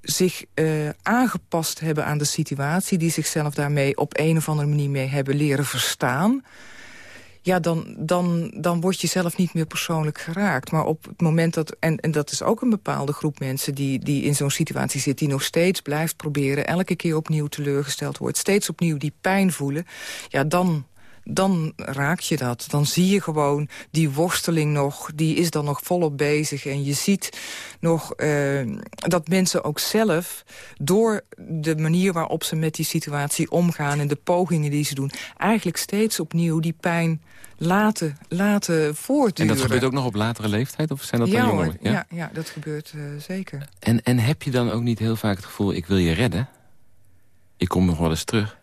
Speaker 4: zich uh, aangepast hebben aan de situatie... die zichzelf daarmee op een of andere manier mee hebben leren verstaan ja, dan, dan, dan word je zelf niet meer persoonlijk geraakt. Maar op het moment dat... En, en dat is ook een bepaalde groep mensen die, die in zo'n situatie zit... die nog steeds blijft proberen, elke keer opnieuw teleurgesteld wordt... steeds opnieuw die pijn voelen... ja, dan, dan raak je dat. Dan zie je gewoon die worsteling nog, die is dan nog volop bezig. En je ziet nog uh, dat mensen ook zelf... door de manier waarop ze met die situatie omgaan... en de pogingen die ze doen... eigenlijk steeds opnieuw die pijn laten, laten voortduren.
Speaker 3: En dat gebeurt ook nog op latere leeftijd? Of zijn dat
Speaker 4: ja,
Speaker 3: dan jongeren?
Speaker 4: Ja? ja, ja, dat gebeurt uh, zeker.
Speaker 3: En, en heb je dan ook niet heel vaak het gevoel... ik wil je redden? Ik kom nog wel eens terug.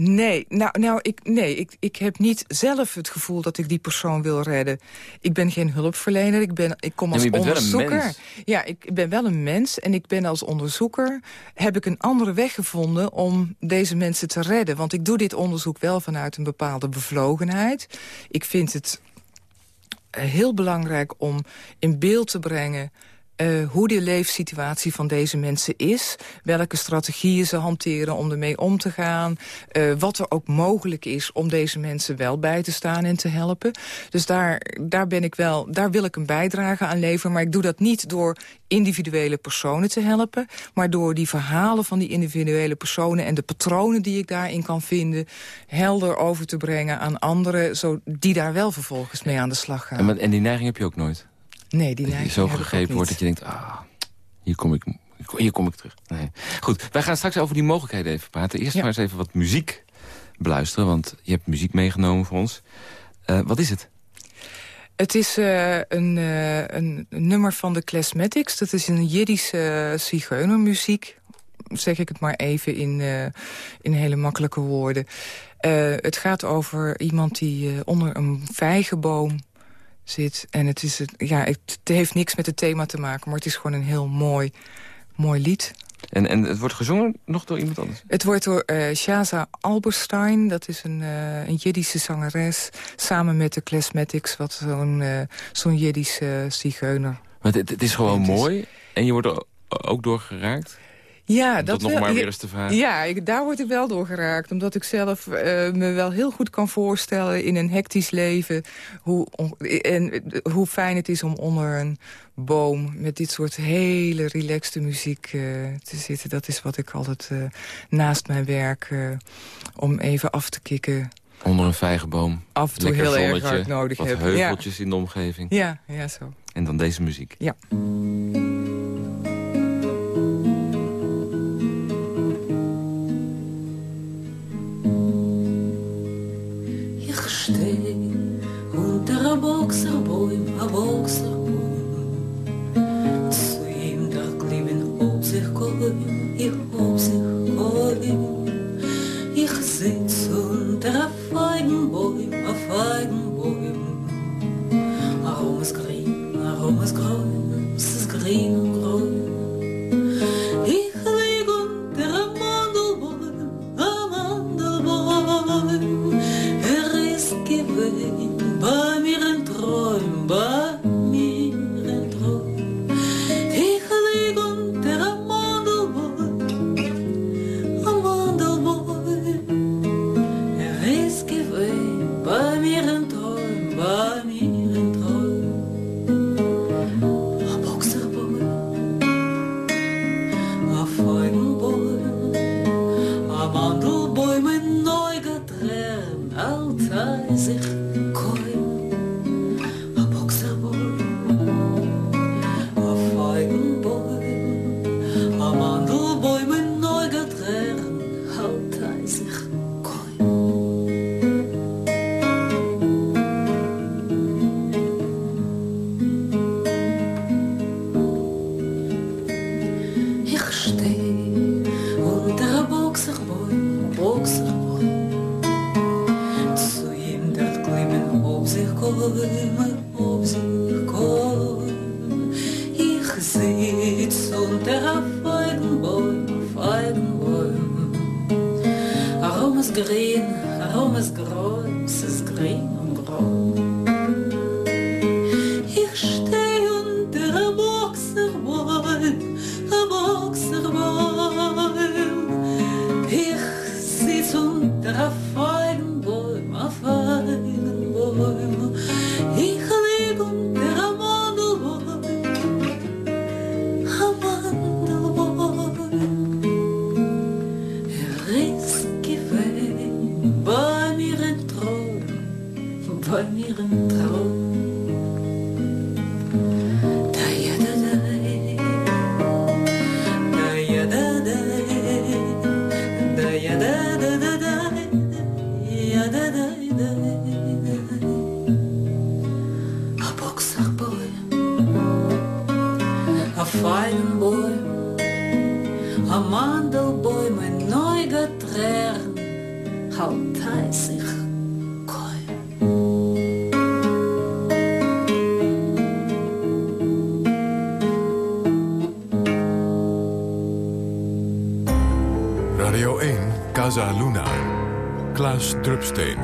Speaker 4: Nee, nou, nou ik, nee ik, ik heb niet zelf het gevoel dat ik die persoon wil redden. Ik ben geen hulpverlener, ik, ben, ik kom als onderzoeker. Ja, ik ben wel een mens en ik ben als onderzoeker... heb ik een andere weg gevonden om deze mensen te redden. Want ik doe dit onderzoek wel vanuit een bepaalde bevlogenheid. Ik vind het heel belangrijk om in beeld te brengen uh, hoe de leefsituatie van deze mensen is. Welke strategieën ze hanteren om ermee om te gaan. Uh, wat er ook mogelijk is om deze mensen wel bij te staan en te helpen. Dus daar, daar, ben ik wel, daar wil ik een bijdrage aan leveren. Maar ik doe dat niet door individuele personen te helpen... maar door die verhalen van die individuele personen... en de patronen die ik daarin kan vinden... helder over te brengen aan anderen... Zo, die daar wel vervolgens mee aan de slag gaan.
Speaker 3: En, en die neiging heb je ook nooit?
Speaker 4: Nee, die
Speaker 3: je zo gegrepen wordt dat je denkt... ah, Hier kom ik, hier kom ik terug. Nee. Goed, wij gaan straks over die mogelijkheden even praten. Eerst maar eens even wat muziek beluisteren, want je hebt muziek meegenomen voor ons. Uh, wat is het?
Speaker 4: Het is uh, een, uh, een, nummer van de Classmatics. Dat is een Jiddische zigeunermuziek. Zeg ik het maar even in, in hele makkelijke woorden. het gaat over iemand die onder een vijgenboom zit. En het, is, ja, het heeft niks met het thema te maken, maar het is gewoon een heel mooi, mooi lied.
Speaker 3: En, en het wordt gezongen nog door iemand anders?
Speaker 4: Het wordt door uh, Shaza Alberstein. Dat is een, uh, een Jiddische zangeres. Samen met de Klesmatics, wat zo'n uh, zo'n Jiddische zigeuner.
Speaker 3: Maar het, het is gewoon mooi en je wordt er ook door geraakt?
Speaker 4: Ja,
Speaker 3: dat, nog maar weer eens te vragen.
Speaker 4: Ja, ik, daar word ik wel door geraakt. Omdat ik zelf uh, me wel heel goed kan voorstellen in een hectisch leven... Hoe, en, hoe fijn het is om onder een boom met dit soort hele relaxte muziek uh, te zitten. Dat is wat ik altijd uh, naast mijn werk, om even af te kicken...
Speaker 3: Onder een vijgenboom.
Speaker 4: Af en toe heel erg hard nodig. Wat
Speaker 3: heuveltjes ja. in de omgeving.
Speaker 4: Ja, ja, zo.
Speaker 3: En dan deze muziek.
Speaker 4: Ja.
Speaker 5: Бог с тобой, а Бог с тобой. Своим так лимен обзых кови, их обзых кови, их зыцун
Speaker 2: трафайм боем. Casa Luna. Klaas Drupsteen.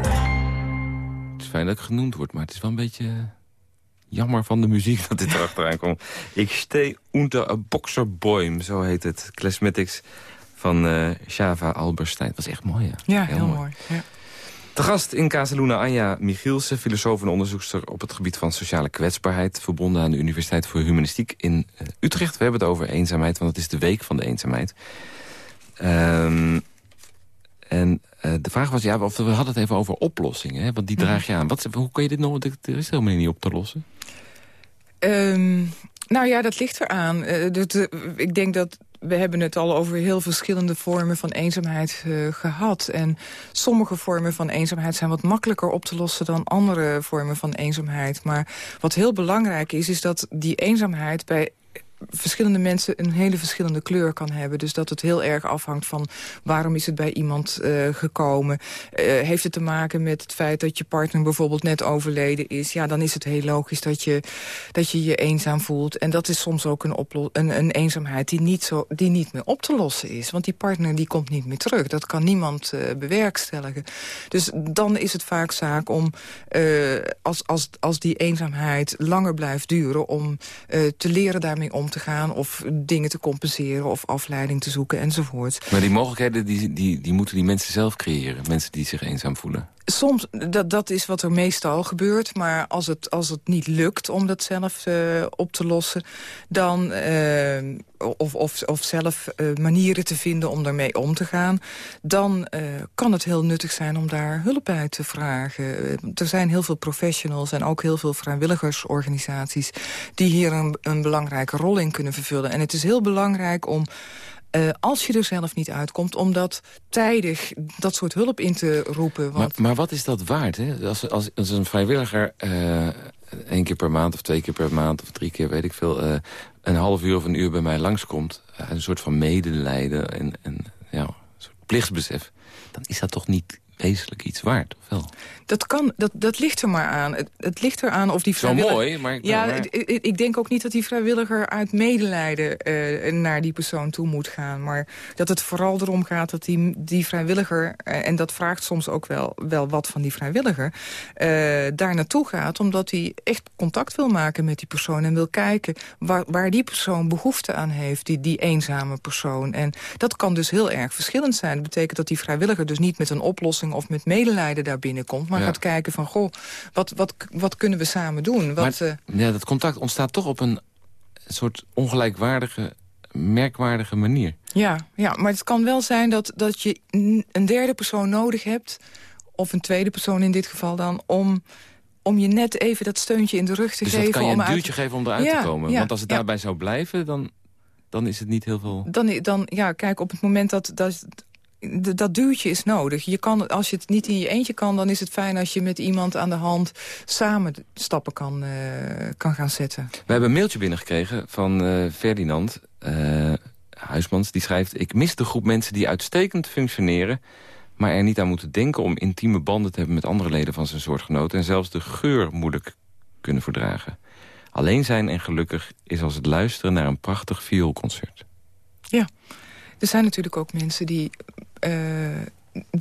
Speaker 3: Het is fijn dat ik genoemd word, maar het is wel een beetje jammer van de muziek dat dit erachteraan komt. Ik stee unter a boxerboim, zo heet het. Clasmetics van uh, Shava Alberstein. Dat was echt mooi, ja.
Speaker 4: Ja, heel, mooi. Ja.
Speaker 3: De gast in Casaluna Anja Michielsen, filosoof en onderzoekster op het gebied van sociale kwetsbaarheid, verbonden aan de Universiteit voor Humanistiek in uh, Utrecht. We hebben het over eenzaamheid, want het is de week van de eenzaamheid. Um, en uh, de vraag was, ja, of we hadden het even over oplossingen, hè, want die draag je aan. Wat, hoe kan je dit nog, er is helemaal niet op te lossen.
Speaker 4: Um, Nou ja, dat ligt eraan. Uh, dat, uh, ik denk dat we hebben het al over heel verschillende vormen van eenzaamheid uh, gehad. En sommige vormen van eenzaamheid zijn wat makkelijker op te lossen... dan andere vormen van eenzaamheid. Maar wat heel belangrijk is, is dat die eenzaamheid... bij verschillende mensen een hele verschillende kleur kan hebben. Dus dat het heel erg afhangt van waarom is het bij iemand uh, gekomen. Uh, heeft het te maken met het feit dat je partner bijvoorbeeld net overleden is. Ja, dan is het heel logisch dat je dat je, je eenzaam voelt. En dat is soms ook een, een, een eenzaamheid die niet, zo, die niet meer op te lossen is. Want die partner die komt niet meer terug. Dat kan niemand uh, bewerkstelligen. Dus dan is het vaak zaak om, als, als, als die eenzaamheid langer blijft duren... om te leren daarmee om te gaan... of dingen te compenseren of afleiding te zoeken enzovoort.
Speaker 3: Maar die mogelijkheden die, die, die moeten die mensen zelf creëren. Mensen die zich eenzaam voelen.
Speaker 4: Soms, dat, dat is wat er meestal gebeurt. Maar als het, als het niet lukt om dat zelf uh, op te lossen... dan, uh, of, of, of zelf uh, manieren te vinden om daarmee om te gaan... dan kan het heel nuttig zijn om daar hulp bij te vragen. er zijn heel veel professionals en ook heel veel vrijwilligersorganisaties... die hier een, een belangrijke rol in kunnen vervullen. En het is heel belangrijk om uh, als je er zelf niet uitkomt, om dat tijdig dat soort hulp in te roepen.
Speaker 3: Want... Maar, maar, wat is dat waard? Hè? Als, als, als een vrijwilliger uh, één keer per maand of twee keer per maand of drie keer, weet ik veel... Uh, een half uur of een uur bij mij langskomt, een soort van medelijden en, en ja, een soort plichtsbesef... dan is dat toch niet wezenlijk iets waard, of wel?
Speaker 4: Dat, kan, dat, dat ligt er maar aan. Het, het ligt eraan of die vrijwilliger...
Speaker 3: Zo mooi, maar...
Speaker 4: Ja, ik, ik, denk ook niet dat die vrijwilliger uit medelijden uh, naar die persoon toe moet gaan. Maar dat het vooral erom gaat dat die, die vrijwilliger... Uh, en dat vraagt soms ook wel, wel wat van die vrijwilliger... Uh, daar naartoe gaat omdat hij echt contact wil maken met die persoon... en wil kijken waar, waar die persoon behoefte aan heeft, die, die eenzame persoon. En dat kan dus heel erg verschillend zijn. Dat betekent dat die vrijwilliger dus niet met een oplossing... of met medelijden daar binnenkomt maar ja. gaat kijken van... goh, wat, wat, wat kunnen we samen doen? Wat,
Speaker 3: maar, uh... ja, dat contact ontstaat toch op een soort ongelijkwaardige, merkwaardige manier.
Speaker 4: Ja, ja, maar het kan wel zijn dat, dat je een derde persoon nodig hebt... of een tweede persoon in dit geval dan... om om je net even dat steuntje in de rug te
Speaker 3: dus
Speaker 4: geven.
Speaker 3: Dus kan je
Speaker 4: om
Speaker 3: een duwtje
Speaker 4: uit...
Speaker 3: geven om eruit
Speaker 4: ja,
Speaker 3: te komen?
Speaker 4: Ja,
Speaker 3: Want als het daarbij zou blijven, dan, dan is het niet heel veel...
Speaker 4: Dan, dan, ja, kijk, op het moment dat, dat dat duwtje is nodig. Je kan, als je het niet in je eentje kan, dan is het fijn als je met iemand aan de hand samen stappen kan, uh, kan gaan zetten.
Speaker 3: We hebben een mailtje binnengekregen van uh, Ferdinand uh, Huismans. Die schrijft, ik mis de groep mensen die uitstekend functioneren... maar er niet aan moeten denken om intieme banden te hebben met andere leden van zijn soortgenoten... en zelfs de geur moeilijk kunnen verdragen. Alleen zijn en gelukkig is als het luisteren naar een prachtig vioolconcert.
Speaker 4: Ja, er zijn natuurlijk ook mensen die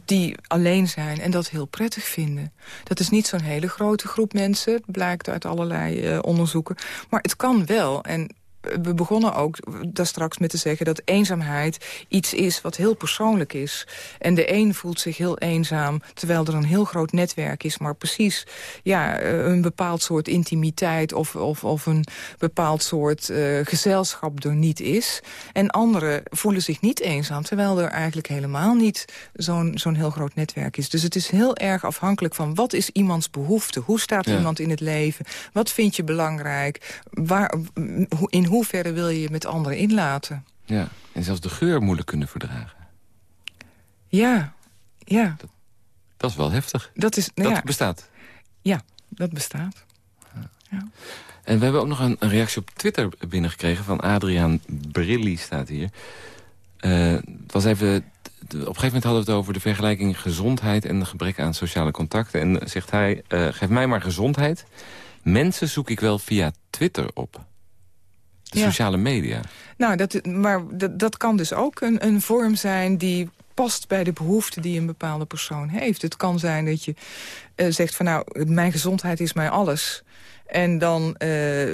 Speaker 4: die alleen zijn en dat heel prettig vinden. Dat is niet zo'n hele grote groep mensen, blijkt uit allerlei uh, onderzoeken. Maar het kan wel en we begonnen ook daar straks met te zeggen... dat eenzaamheid iets is wat heel persoonlijk is. En de een voelt zich heel eenzaam, terwijl er een heel groot netwerk is... maar precies ja, een bepaald soort intimiteit... of, of, of een bepaald soort uh, gezelschap er niet is. En anderen voelen zich niet eenzaam... terwijl er eigenlijk helemaal niet zo'n zo'n heel groot netwerk is. Dus het is heel erg afhankelijk van wat is iemands behoefte? Hoe staat ja. iemand in het leven? Wat vind je belangrijk? Waar, in hoeverre wil je je met anderen inlaten?
Speaker 3: Ja, en zelfs de geur moeilijk kunnen verdragen.
Speaker 4: Ja, ja.
Speaker 3: Dat, dat is wel heftig.
Speaker 4: Dat, is,
Speaker 3: dat
Speaker 4: ja.
Speaker 3: bestaat.
Speaker 4: Ja, dat bestaat. Ja. ja.
Speaker 3: En we hebben ook nog een, een, reactie op Twitter binnengekregen... van Adriaan Brilli, staat hier. Uh, het was even... Op een gegeven moment hadden we het over de vergelijking gezondheid... en gebrek aan sociale contacten. En zegt hij, uh, geef mij maar gezondheid. Mensen zoek ik wel via Twitter op. De ja. sociale media.
Speaker 4: Nou, dat, maar dat, dat kan dus ook een, een vorm zijn die past bij de behoeften die een bepaalde persoon heeft. Het kan zijn dat je uh, zegt van nou, mijn gezondheid is mij alles. En dan uh,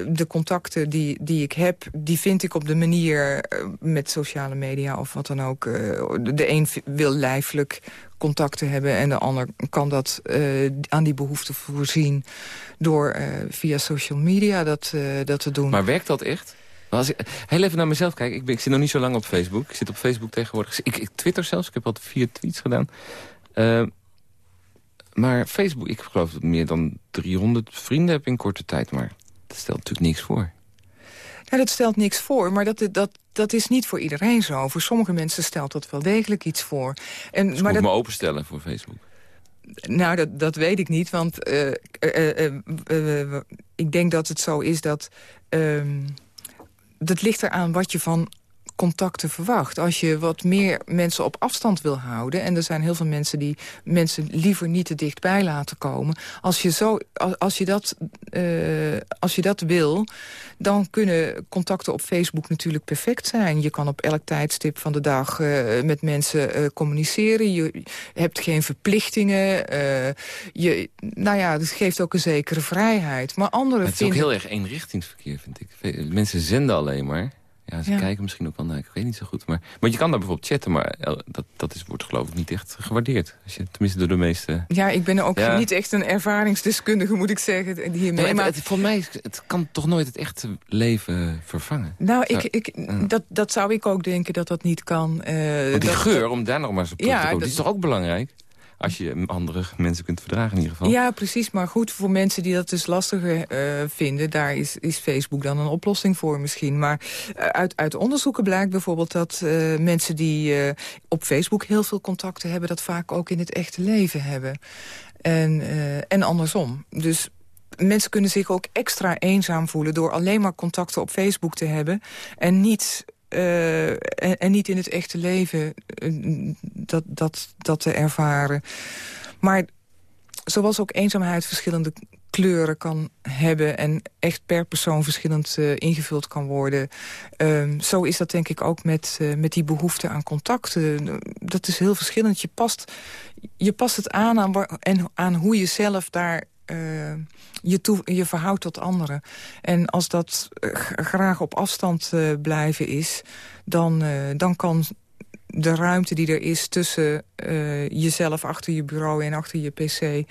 Speaker 4: de contacten die, die ik heb, die vind ik op de manier uh, met sociale media of wat dan ook. De een wil lijfelijk contacten hebben en de ander kan dat aan die behoeften voorzien door via social media dat, dat te doen.
Speaker 3: Maar werkt dat echt? Als ik heel even naar mezelf kijk, ik, ben, ik zit nog niet zo lang op Facebook. Ik zit op Facebook tegenwoordig. Ik, ik twitter zelfs, ik heb al vier tweets gedaan. Uh, maar Facebook, ik geloof dat meer dan 300 vrienden heb in korte tijd. Maar dat stelt natuurlijk niks voor.
Speaker 4: Nou, dat stelt niks voor, maar dat, dat, dat is niet voor iedereen zo. Voor sommige mensen stelt dat wel degelijk iets voor.
Speaker 3: En, dus maar moet dat... me openstellen voor Facebook?
Speaker 4: Nou, dat, dat weet ik niet, want uh, uh, uh, ik denk dat het zo is dat... Ehm, dat ligt eraan wat je van contacten verwacht. Als je wat meer mensen op afstand wil houden... en er zijn heel veel mensen die mensen liever niet te dichtbij laten komen... als je, zo, als je, dat, uh, als je dat wil, dan kunnen contacten op Facebook natuurlijk perfect zijn. Je kan op elk tijdstip van de dag uh, met mensen uh, communiceren. Je hebt geen verplichtingen. je, nou ja, het geeft ook een zekere vrijheid. Maar anderen
Speaker 3: het is
Speaker 4: vinden...
Speaker 3: ook heel erg eenrichtingsverkeer, vind ik. Mensen zenden alleen maar... Ja, ze kijken misschien ook wel naar. Ik weet niet zo goed. Maar, want je kan daar bijvoorbeeld chatten, maar dat, dat is, wordt geloof ik niet echt gewaardeerd. Als je, tenminste door de meeste...
Speaker 4: Ja, ik ben ook niet echt een ervaringsdeskundige, moet ik zeggen. Hiermee.
Speaker 3: Nee, maar het, voor mij het kan toch nooit het echte leven vervangen.
Speaker 4: Nou, ik, ik, dat, dat zou ik ook denken dat dat niet kan.
Speaker 3: Uh, die geur, om daar nog maar eens op terug te komen, die is toch ook belangrijk? Als je andere mensen kunt verdragen in ieder geval.
Speaker 4: Ja, precies. Maar goed, voor mensen die dat dus lastiger uh, vinden... daar is, is Facebook dan een oplossing voor misschien. Maar uh, uit, uit onderzoeken blijkt bijvoorbeeld dat uh, mensen die op Facebook heel veel contacten hebben... dat vaak ook in het echte leven hebben. En, en andersom. Dus mensen kunnen zich ook extra eenzaam voelen... door alleen maar contacten op Facebook te hebben... en niet uh, en, niet in het echte leven uh, dat, dat, dat te ervaren. Maar zoals ook eenzaamheid verschillende kleuren kan hebben... en echt per persoon verschillend uh, ingevuld kan worden... Um, zo is dat denk ik ook met, met die behoefte aan contacten. Dat is heel verschillend. Je past, je past het aan aan, en aan hoe je zelf daar uh, je, toe, je verhoudt tot anderen. En als dat uh, graag op afstand uh, blijven is... Dan, dan kan de ruimte die er is tussen jezelf achter je bureau en achter je pc...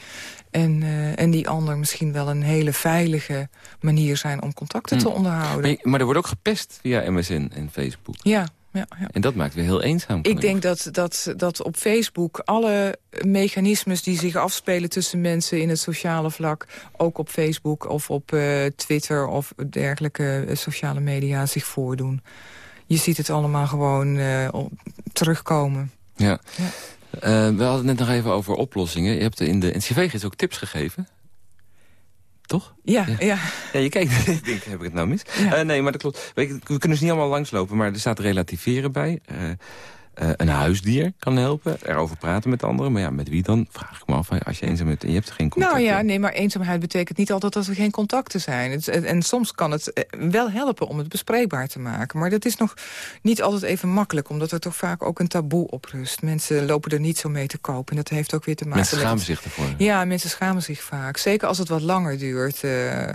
Speaker 4: En, en die ander misschien wel een hele veilige manier zijn om contacten te hmm. onderhouden.
Speaker 3: Maar, maar, er wordt ook gepest via MSN en Facebook.
Speaker 4: Ja, ja, ja.
Speaker 3: En dat maakt weer heel eenzaam.
Speaker 4: Ik denk dat, dat, dat op Facebook alle mechanismes die zich afspelen tussen mensen in het sociale vlak... ook op Facebook of op uh, Twitter of dergelijke uh, sociale media zich voordoen. Je ziet het allemaal gewoon uh, terugkomen.
Speaker 3: Ja. ja. we hadden het net nog even over oplossingen. Je hebt in de NCV ook tips gegeven toch?
Speaker 4: Ja, ja.
Speaker 3: ja. je kijkt, [LAUGHS] ik denk, heb ik het nou mis? Uh, nee, maar dat klopt. We, we kunnen ze niet allemaal langslopen, maar er staat relativeren bij. Uh, uh, een huisdier kan helpen, erover praten met anderen. Maar ja, met wie dan? Vraag ik me af. Als je eenzaam bent en je hebt geen contact.
Speaker 4: Nou ja, nee, maar eenzaamheid betekent niet altijd dat er geen contacten zijn. Het, en soms kan het eh, wel helpen om het bespreekbaar te maken. Maar dat is nog niet altijd even makkelijk. Omdat er toch vaak ook een taboe op rust. Mensen lopen er niet zo mee te kopen. En dat heeft ook weer te maken
Speaker 3: mensen met... Mensen schamen zich ervoor.
Speaker 4: Ja, mensen schamen zich vaak. Zeker als het wat langer duurt. Uh,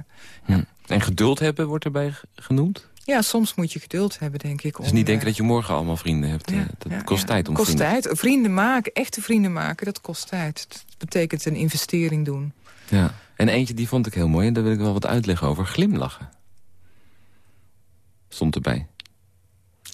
Speaker 3: hm. En geduld hebben wordt erbij genoemd?
Speaker 4: Ja, soms moet je geduld hebben, denk ik.
Speaker 3: Dus niet denken eh, dat je morgen allemaal vrienden hebt. Ja, dat ja, kost tijd om
Speaker 4: kost
Speaker 3: vrienden...
Speaker 4: tijd. Vrienden maken, echte vrienden maken, dat kost tijd. Dat betekent een investering doen.
Speaker 3: Ja, en eentje die vond ik heel mooi en daar wil ik wel wat uitleggen over. Glimlachen. Stond erbij.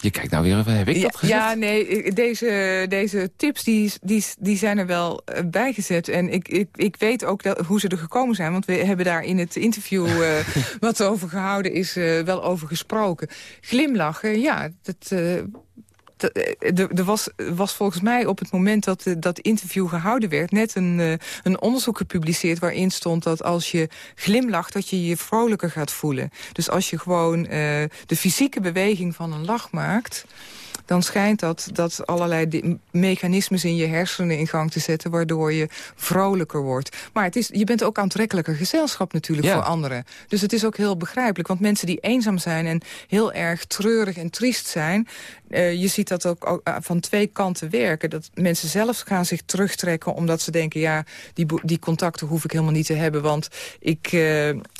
Speaker 3: Je kijkt nou weer even, heb ik dat gezegd?
Speaker 4: Ja, nee, deze, deze tips die, die, die zijn er wel eh, bijgezet. En ik, ik, ik weet ook dat, hoe ze er gekomen zijn. Want we hebben daar in het interview uh, [LAUGHS] wat over gehouden is uh, wel over gesproken. Glimlachen, ja, dat eh, er was, was volgens mij op het moment dat eh, dat interview gehouden werd... net een, eh, een onderzoek gepubliceerd waarin stond dat als je glimlacht... dat je je vrolijker gaat voelen. Dus als je gewoon de fysieke beweging van een lach maakt dan schijnt dat, dat allerlei mechanismes in je hersenen in gang te zetten... waardoor je vrolijker wordt. Maar het is, je bent ook aantrekkelijker gezelschap natuurlijk voor anderen. Dus het is ook heel begrijpelijk. Want mensen die eenzaam zijn en heel erg treurig en triest zijn... Uh, je ziet dat ook, ook uh, van twee kanten werken. Dat mensen zelf gaan zich terugtrekken omdat ze denken... ja, die, die contacten hoef ik helemaal niet te hebben... want ik, uh,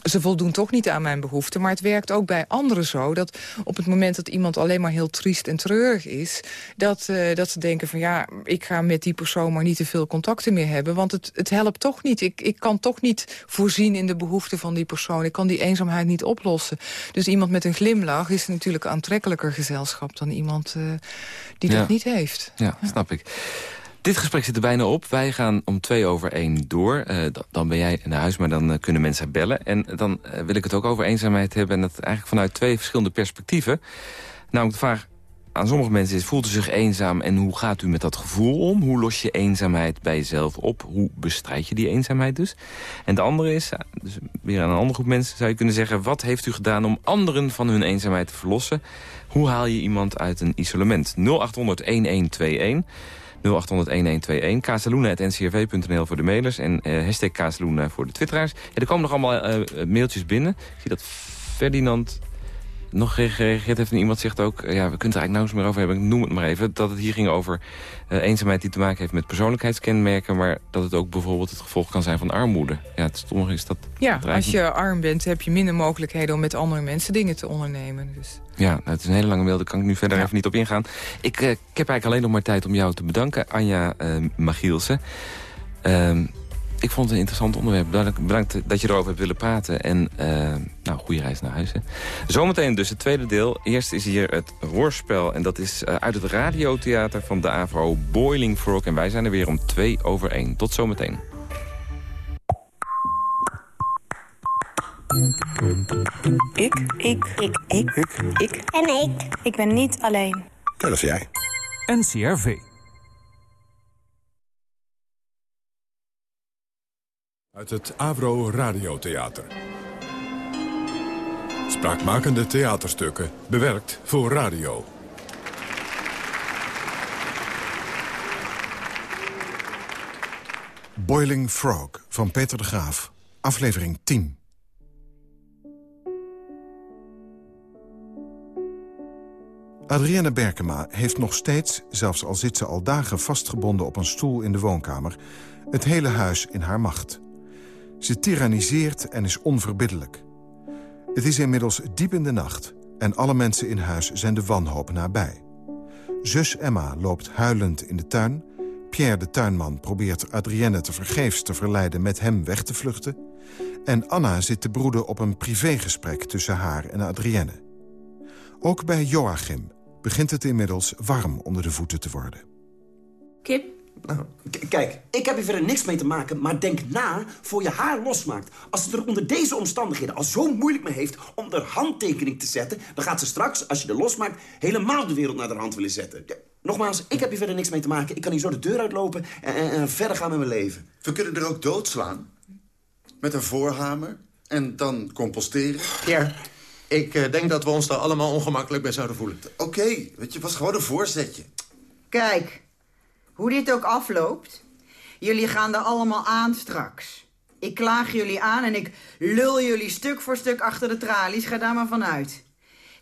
Speaker 4: ze voldoen toch niet aan mijn behoeften. Maar het werkt ook bij anderen zo... dat op het moment dat iemand alleen maar heel triest en treurig is... dat, dat ze denken van ja, ik ga met die persoon maar niet te veel contacten meer hebben... want het, het helpt toch niet. Ik, ik kan toch niet voorzien in de behoeften van die persoon. Ik kan die eenzaamheid niet oplossen. Dus iemand met een glimlach is natuurlijk aantrekkelijker gezelschap dan iemand uh, die dat niet heeft.
Speaker 3: Ja, snap ik. Dit gesprek zit er bijna op. Wij gaan om twee over één door. Uh, dan ben jij naar huis, maar dan uh, kunnen mensen bellen. En dan uh, wil ik het ook over eenzaamheid hebben. En dat eigenlijk vanuit twee verschillende perspectieven. Namelijk de vraag aan sommige mensen is... voelt u zich eenzaam en hoe gaat u met dat gevoel om? Hoe los je eenzaamheid bij jezelf op? Hoe bestrijd je die eenzaamheid dus? En de andere is, dus weer aan een andere groep mensen zou je kunnen zeggen... wat heeft u gedaan om anderen van hun eenzaamheid te verlossen? Hoe haal je iemand uit een isolement? 0800-1121... 0800-1121. Casaluna.ncrv.nl voor de mailers. En uh, hashtag Casaluna voor de twitteraars. Ja, er komen nog allemaal uh, mailtjes binnen. Ik zie dat Ferdinand nog gereageerd heeft. En iemand zegt ook, eh, ja, we kunnen het eigenlijk nauwelijks meer over hebben. Ik noem het maar even. Dat het hier ging over uh, eenzaamheid die te maken heeft met persoonlijkheidskenmerken. Maar dat het ook bijvoorbeeld het gevolg kan zijn van armoede. Ja, het stomme is dat...
Speaker 4: Ja, als je arm bent heb je minder mogelijkheden om met andere mensen dingen te ondernemen. Dus.
Speaker 3: Ja, nou, het is een hele lange mail, daar kan ik nu verder even niet op ingaan. Ik, uh, ik heb eigenlijk alleen nog maar tijd om jou te bedanken, Anja uh, Magielsen. Uh, ik vond het een interessant onderwerp. Bedankt dat je erover hebt willen praten. En uh, nou, goede reis naar huis. Hè. Zometeen dus het tweede deel. Eerst is hier het hoorspel. En dat is uh, uit het radiotheater van de AVRO Boiling Frog. En wij zijn er weer om twee over één. Tot zometeen.
Speaker 6: Ik. Ik. Ik. Ik. Ik. Ik. En ik. Ik ben niet alleen.
Speaker 7: Dat is jij.
Speaker 2: NCRV. Uit het Avro Radiotheater. Spraakmakende theaterstukken, bewerkt voor radio.
Speaker 7: Boiling Frog van Peter de Graaf. Aflevering 10. Adrienne Berkema heeft nog steeds, zelfs al zit ze al dagen vastgebonden op een stoel in de woonkamer... het hele huis in haar macht. Ze tyranniseert en is onverbiddelijk. Het is inmiddels diep in de nacht en alle mensen in huis zijn de wanhoop nabij. Zus Emma loopt huilend in de tuin. Pierre de tuinman probeert Adrienne te vergeefs te verleiden met hem weg te vluchten. En Anna zit te broeden op een privégesprek tussen haar en Adrienne. Ook bij Joachim begint het inmiddels warm onder de voeten te worden.
Speaker 8: Kip,
Speaker 9: nou, kijk, ik heb hier verder niks mee te maken, maar denk na voor je haar losmaakt. Als ze er onder deze omstandigheden al zo moeilijk mee heeft om er handtekening te zetten... dan gaat ze straks, als je er losmaakt, helemaal de wereld naar de hand willen zetten. nogmaals, ik heb hier verder niks mee te maken. Ik kan hier zo de deur uitlopen en, en, en verder gaan met mijn leven.
Speaker 10: We kunnen er ook doodslaan. Met een voorhamer. En dan composteren.
Speaker 11: Pierre, ik uh, denk dat we ons daar allemaal ongemakkelijk bij zouden voelen.
Speaker 10: Oké, okay, weet je, het was gewoon een voorzetje.
Speaker 12: Kijk, hoe dit ook afloopt, jullie gaan er allemaal aan straks. Ik klaag jullie aan en ik lul jullie stuk voor stuk achter de tralies. Ga daar maar vanuit.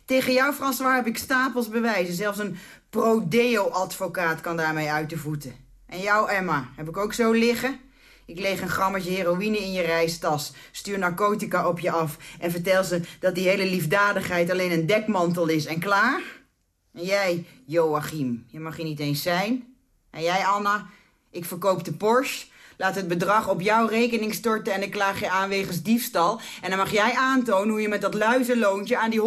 Speaker 12: Tegen jou, François, heb ik stapels bewijzen. Zelfs een prodeo-advocaat kan daarmee uit de voeten. En jou, Emma, heb ik ook zo liggen? Ik leeg een grammetje heroïne in je reistas, stuur narcotica op je af... en vertel ze dat die hele liefdadigheid alleen een dekmantel is. En klaar? En jij, Joachim, je mag hier niet eens zijn... En jij, Anna, ik verkoop de Porsche. Laat het bedrag op jouw rekening storten en ik klaag je aan wegens diefstal. En dan mag jij aantonen hoe je met dat luizenloontje aan die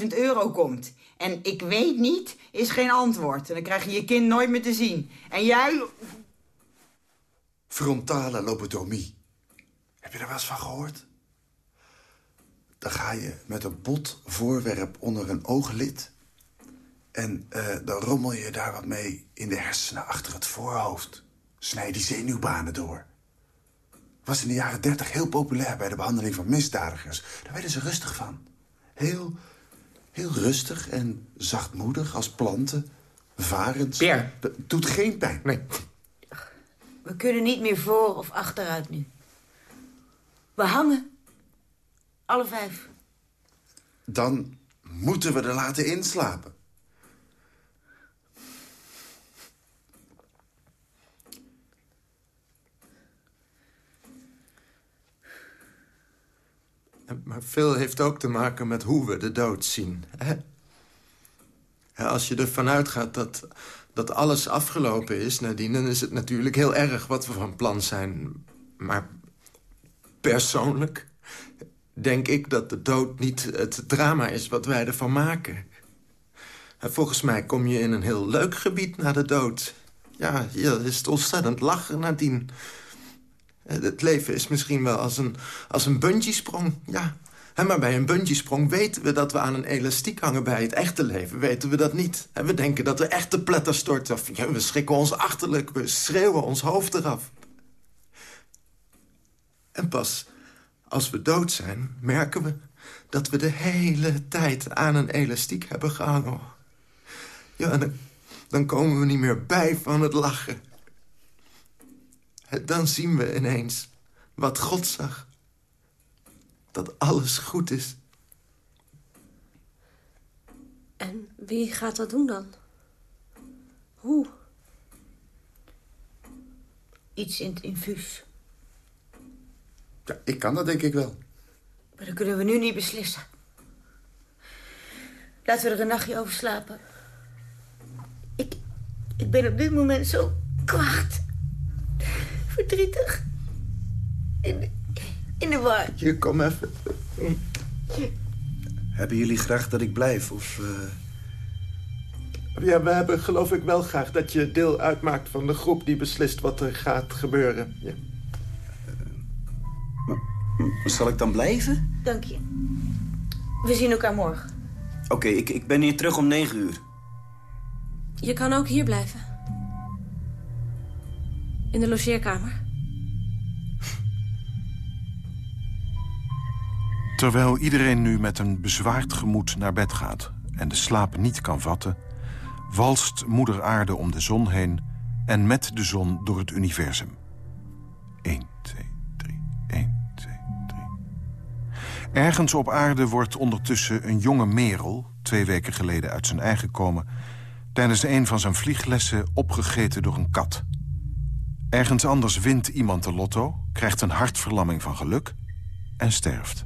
Speaker 12: 100.000 euro komt. En ik weet niet is geen antwoord. En dan krijg je je kind nooit meer te zien. En jij...
Speaker 10: Frontale lobotomie. Heb je daar wel eens van gehoord? Dan ga je met een bot voorwerp onder een ooglid en uh, dan rommel je daar wat mee in de hersenen achter het voorhoofd. Snij die zenuwbanen door. Was in de jaren dertig heel populair bij de behandeling van misdadigers. Daar werden ze rustig van. Heel, heel rustig en zachtmoedig als planten. Varend.
Speaker 11: Pierre.
Speaker 10: Doet geen pijn.
Speaker 11: Nee.
Speaker 8: We kunnen niet meer voor of achteruit nu. We hangen. Alle vijf.
Speaker 10: Dan moeten we er laten inslapen.
Speaker 11: Maar veel heeft ook te maken met hoe we de dood zien. Hè? Als je ervan uitgaat dat, dat alles afgelopen is nadien... dan is het natuurlijk heel erg wat we van plan zijn. Maar persoonlijk denk ik dat de dood niet het drama is wat wij ervan maken. volgens mij kom je in een heel leuk gebied na de dood. Ja, je is ontzettend lachen nadien. Eh, Het leven is misschien wel als een, als een ja. Maar bij een bungee-sprong weten we dat we aan een elastiek hangen. Bij het echte leven weten we dat niet. We denken dat we echt te pletter storten. Of, ja, we schrikken ons achterlijk, we schreeuwen ons hoofd eraf. En pas als we dood zijn, merken we dat we de hele tijd aan een elastiek hebben gehangen. Ja, dan komen we niet meer bij van het lachen. Dan zien we ineens wat God zag. Dat alles goed is.
Speaker 13: En wie gaat dat doen dan? Hoe?
Speaker 8: Iets in het infuus.
Speaker 10: Ja, ik kan dat denk ik wel.
Speaker 8: Maar dat kunnen we nu niet beslissen. Laten we er een nachtje over slapen. Ik, ik ben op dit moment zo kwaad. Verdrietig. In de, in de war.
Speaker 11: Hier, kom even.
Speaker 9: Hebben jullie graag dat ik blijf? Of, eh,
Speaker 11: Ja, we hebben geloof ik wel graag dat je deel uitmaakt van de groep die beslist wat er gaat gebeuren. Ja.
Speaker 9: Zal ik dan blijven?
Speaker 8: Dank je. We zien elkaar morgen.
Speaker 9: Oké, ik, ik ben hier terug om negen uur.
Speaker 13: Je kan ook hier blijven. In de logeerkamer.
Speaker 7: Terwijl iedereen nu met een bezwaard gemoed naar bed gaat... en de slaap niet kan vatten... walst moeder aarde om de zon heen... en met de zon door het universum. 1, 2, 3, 1, 2, 3. Ergens op aarde wordt ondertussen een jonge merel... twee weken geleden uit zijn ei gekomen... tijdens een van zijn vlieglessen opgegeten door een kat. Ergens anders wint iemand de lotto... krijgt een hartverlamming van geluk en sterft.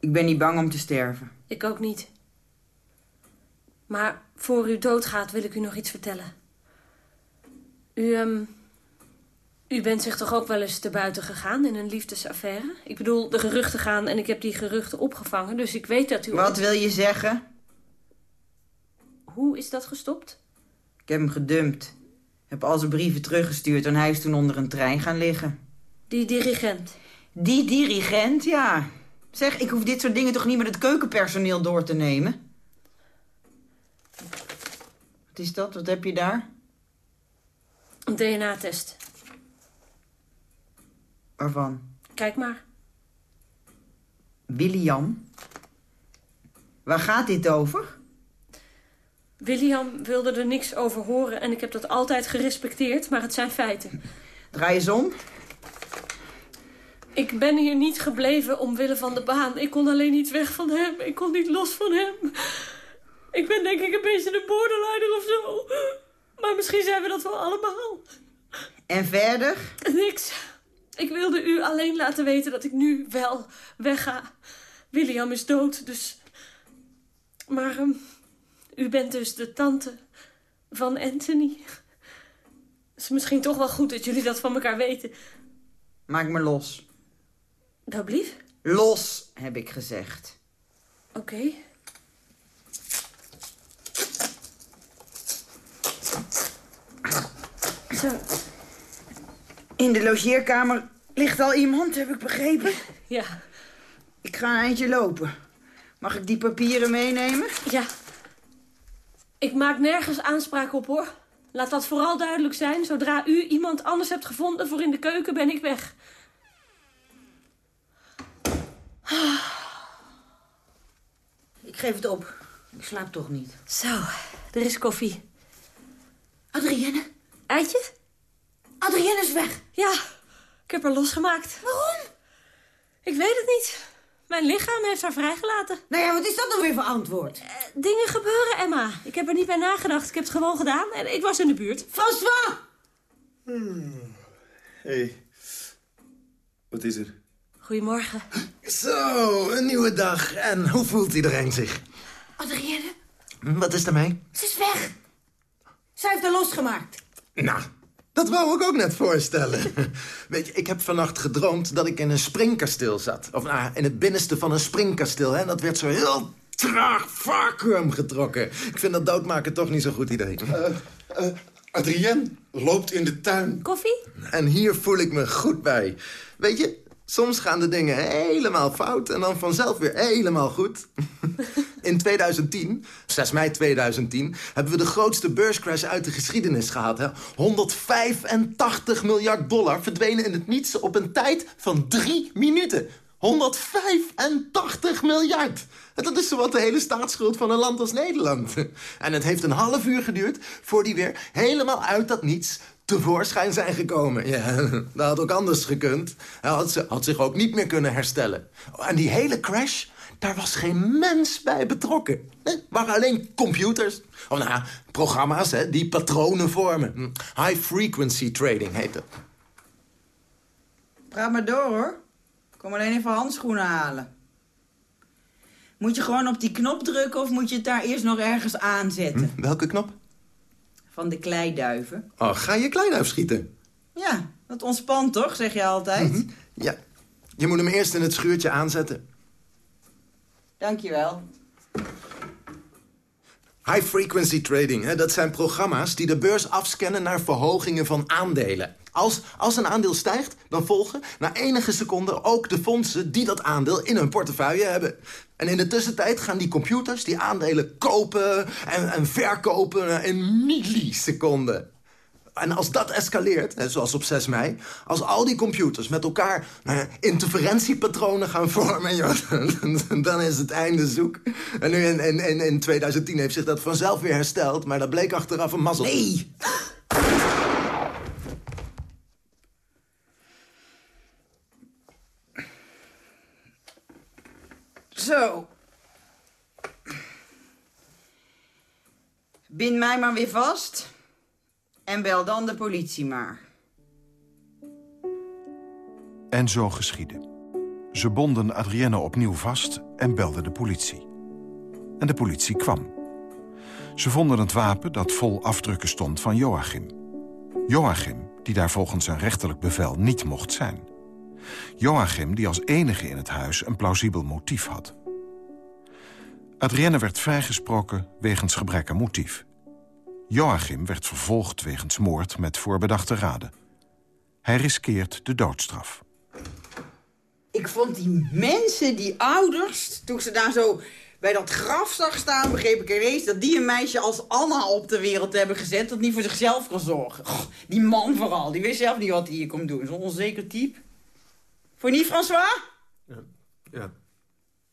Speaker 12: Ik ben niet bang om te sterven.
Speaker 13: Ik ook niet. Maar voor u doodgaat wil ik u nog iets vertellen. U, ehm, u bent zich toch ook wel eens te buiten gegaan in een liefdesaffaire? Ik bedoel, de geruchten gaan en ik heb die geruchten opgevangen, dus ik weet dat u...
Speaker 12: Wat wil je zeggen?
Speaker 13: Hoe is dat gestopt?
Speaker 12: Ik heb hem gedumpt. Heb al zijn brieven teruggestuurd en hij is toen onder een trein gaan liggen.
Speaker 13: Die dirigent.
Speaker 12: Die dirigent, ja. Zeg, ik hoef dit soort dingen toch niet met het keukenpersoneel door te nemen? Wat is dat? Wat heb je daar?
Speaker 13: Een DNA-test. Kijk maar.
Speaker 12: William? Waar gaat dit over?
Speaker 13: William wilde er niks over horen en ik heb dat altijd gerespecteerd, maar het zijn feiten.
Speaker 12: Draai eens om.
Speaker 13: Ik ben hier niet gebleven omwille van de baan. Ik kon alleen niet weg van hem. Ik kon niet los van hem. Ik ben denk ik een beetje een borderliner of zo. Maar misschien zijn we dat wel allemaal.
Speaker 12: En verder?
Speaker 13: Niks. Ik wilde u alleen laten weten dat ik nu wel wegga. William is dood, dus... Maar ehm, u bent dus de tante van Anthony. Het is misschien toch wel goed dat jullie dat van elkaar weten.
Speaker 12: Maak me los.
Speaker 13: Dat blief?
Speaker 12: Los, heb ik gezegd.
Speaker 13: Oké. Zo.
Speaker 12: In de logeerkamer ligt al iemand, heb ik begrepen. [LAUGHS]
Speaker 13: Ja.
Speaker 12: Ik ga een eindje lopen. Mag ik die papieren meenemen?
Speaker 13: Ja. Ik maak nergens aanspraak op, hoor. Laat dat vooral duidelijk zijn. Zodra u iemand anders hebt gevonden voor in de keuken, ben ik weg.
Speaker 8: Ik geef het op. Ik slaap toch niet.
Speaker 13: Zo, er is koffie.
Speaker 8: Adrienne?
Speaker 13: Eitje?
Speaker 8: Adrienne is weg.
Speaker 13: Ja, ik heb haar losgemaakt.
Speaker 8: Waarom?
Speaker 13: Ik weet het niet. Mijn lichaam heeft haar vrijgelaten.
Speaker 8: Nou ja, wat is dat nou weer voor antwoord?
Speaker 13: Eh, dingen gebeuren, Emma. Ik heb er niet bij nagedacht. Ik heb het gewoon gedaan en ik was in de buurt.
Speaker 8: François!
Speaker 10: Hé, wat is er?
Speaker 13: Goedemorgen.
Speaker 11: Zo, een nieuwe dag. En hoe voelt iedereen zich?
Speaker 8: Adrienne,
Speaker 11: Wat is ermee?
Speaker 8: ze is weg. Zij heeft haar losgemaakt.
Speaker 11: Nou, Dat wou ik ook net voorstellen. [LAUGHS] Weet je, ik heb vannacht gedroomd dat ik in een springkasteel zat. Of nou, in het binnenste van een springkasteel. Hè? Dat werd zo heel traag vacuüm getrokken. Ik vind dat doodmaken toch niet zo'n goed idee.
Speaker 10: Uh, uh, Adrienne loopt in de tuin.
Speaker 13: Koffie?
Speaker 11: En hier voel ik me goed bij. Weet je, soms gaan de dingen helemaal fout... en dan vanzelf weer helemaal goed. [LAUGHS] In 2010, 6 mei 2010, hebben we de grootste beurscrash uit de geschiedenis gehad. Hè? 185 miljard dollar verdwenen in het niets op een tijd van drie minuten. 185 miljard! Dat is zowat de hele staatsschuld van een land als Nederland. En het heeft een half uur geduurd voor die weer helemaal uit dat niets tevoorschijn zijn gekomen. Ja, dat had ook anders gekund. Hij had, had zich ook niet meer kunnen herstellen. En die hele crash, daar was geen mens bij betrokken. Het waren alleen computers. Of nou, programma's hè, die patronen vormen. High frequency trading heet het.
Speaker 12: Praat maar door, hoor. Kom alleen even handschoenen halen. Moet je gewoon op die knop drukken of moet je het daar eerst nog ergens aanzetten?
Speaker 11: Hm, welke knop?
Speaker 12: Van de kleiduiven.
Speaker 11: Oh, ga je kleiduif schieten?
Speaker 12: Ja, dat ontspant toch, zeg je altijd?
Speaker 11: Mm -hmm. Ja, je moet hem eerst in het schuurtje aanzetten.
Speaker 12: Dankjewel.
Speaker 11: High frequency trading, hè, dat zijn programma's die de beurs afscannen naar verhogingen van aandelen. Als, als een aandeel stijgt, dan volgen na enige seconden ook de fondsen die dat aandeel in hun portefeuille hebben. En in de tussentijd gaan die computers die aandelen kopen en, en verkopen in milliseconden. En als dat escaleert, zoals op 6 mei... als al die computers met elkaar nou interferentiepatronen gaan vormen... Dan is het einde zoek. En nu in, in, in 2010 heeft zich dat vanzelf weer hersteld... maar dat bleek achteraf een mazzel.
Speaker 12: Nee! Zo. Bind mij maar weer vast... En bel dan de politie maar.
Speaker 7: En zo geschiedde. Ze bonden Adrienne opnieuw vast en belden de politie. En de politie kwam. Ze vonden het wapen dat vol afdrukken stond van Joachim. Joachim, die daar volgens een rechterlijk bevel niet mocht zijn. Joachim, die als enige in het huis een plausibel motief had. Adrienne werd vrijgesproken wegens gebrek aan motief. Joachim werd vervolgd wegens moord met voorbedachte raden. Hij riskeert de doodstraf.
Speaker 12: Ik vond die mensen, die ouders, toen ze daar zo bij dat graf zag staan... begreep ik ineens dat die een meisje als Anna op de wereld hebben gezet... dat niet voor zichzelf kan zorgen. Goh, die man vooral, die wist zelf niet wat hij hier komt doen. Zo'n onzeker type. Voor niet, François?
Speaker 11: Ja. ja.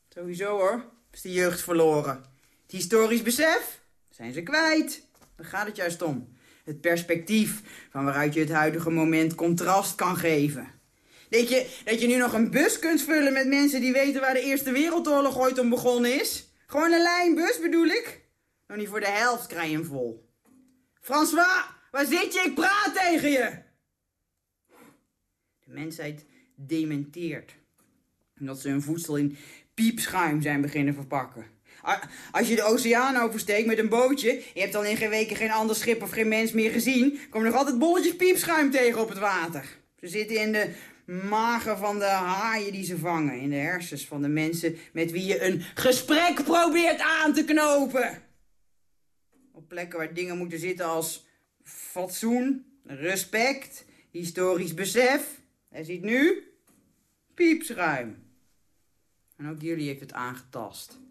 Speaker 12: Sowieso, hoor. Is de jeugd verloren. Het historisch besef zijn ze kwijt. Daar gaat het juist om. Het perspectief van waaruit je het huidige moment contrast kan geven. Denk je dat je nu nog een bus kunt vullen met mensen die weten waar de Eerste Wereldoorlog ooit om begonnen is? Gewoon een lijnbus bedoel ik? Nou niet voor de helft krijg je hem vol. François, waar zit je? Ik praat tegen je! De mensheid dementeert. Omdat ze hun voedsel in piepschuim zijn beginnen verpakken. Als je de oceaan oversteekt met een bootje... je hebt al in geen weken geen ander schip of geen mens meer gezien... komen nog altijd bolletjes piepschuim tegen op het water. Ze zitten in de magen van de haaien die ze vangen. In de hersens van de mensen met wie je een gesprek probeert aan te knopen. Op plekken waar dingen moeten zitten als fatsoen, respect, historisch besef. Hij ziet nu piepschuim. En ook jullie heeft het aangetast.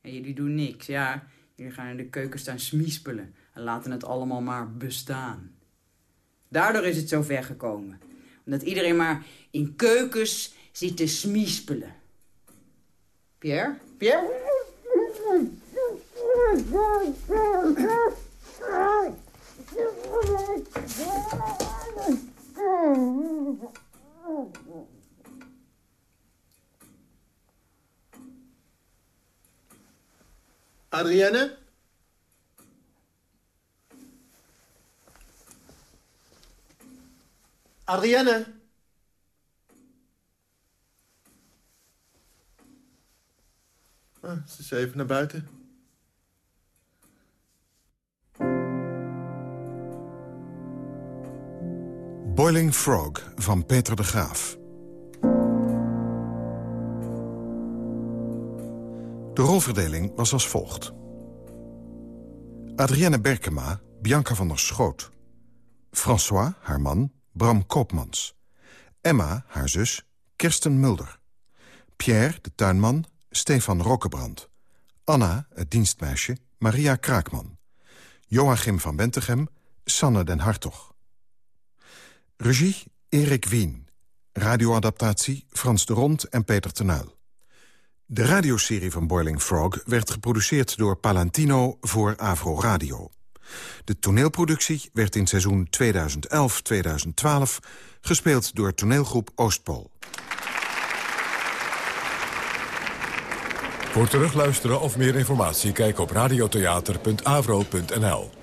Speaker 12: En jullie doen niks, ja. Jullie gaan in de keuken staan smiespelen en laten het allemaal maar bestaan. Daardoor is het zo ver gekomen. Omdat iedereen maar in keukens zit te smiespelen. Pierre? Pierre? [LAUGHS]
Speaker 11: Adrienne? Adrienne? Ah, ze is even naar buiten.
Speaker 7: Boiling Frog van Peter de Graaf. De rolverdeling was als volgt. Adrienne Berkema, Bianca van der Schoot. François, haar man, Bram Koopmans. Emma, haar zus, Kirsten Mulder. Pierre, de tuinman, Stefan Rokkebrand. Anna, het dienstmeisje, Maria Kraakman. Joachim van Bentegem, Sanne den Hartog. Regie, Erik Wien. Radioadaptatie, Frans de Rond en Peter Tenuil. De radioserie van Boiling Frog werd geproduceerd door Palantino voor Avro Radio. De toneelproductie werd in seizoen 2011-2012 gespeeld door toneelgroep Oostpool.
Speaker 2: Voor terugluisteren of meer informatie kijk op radiotheater.avro.nl.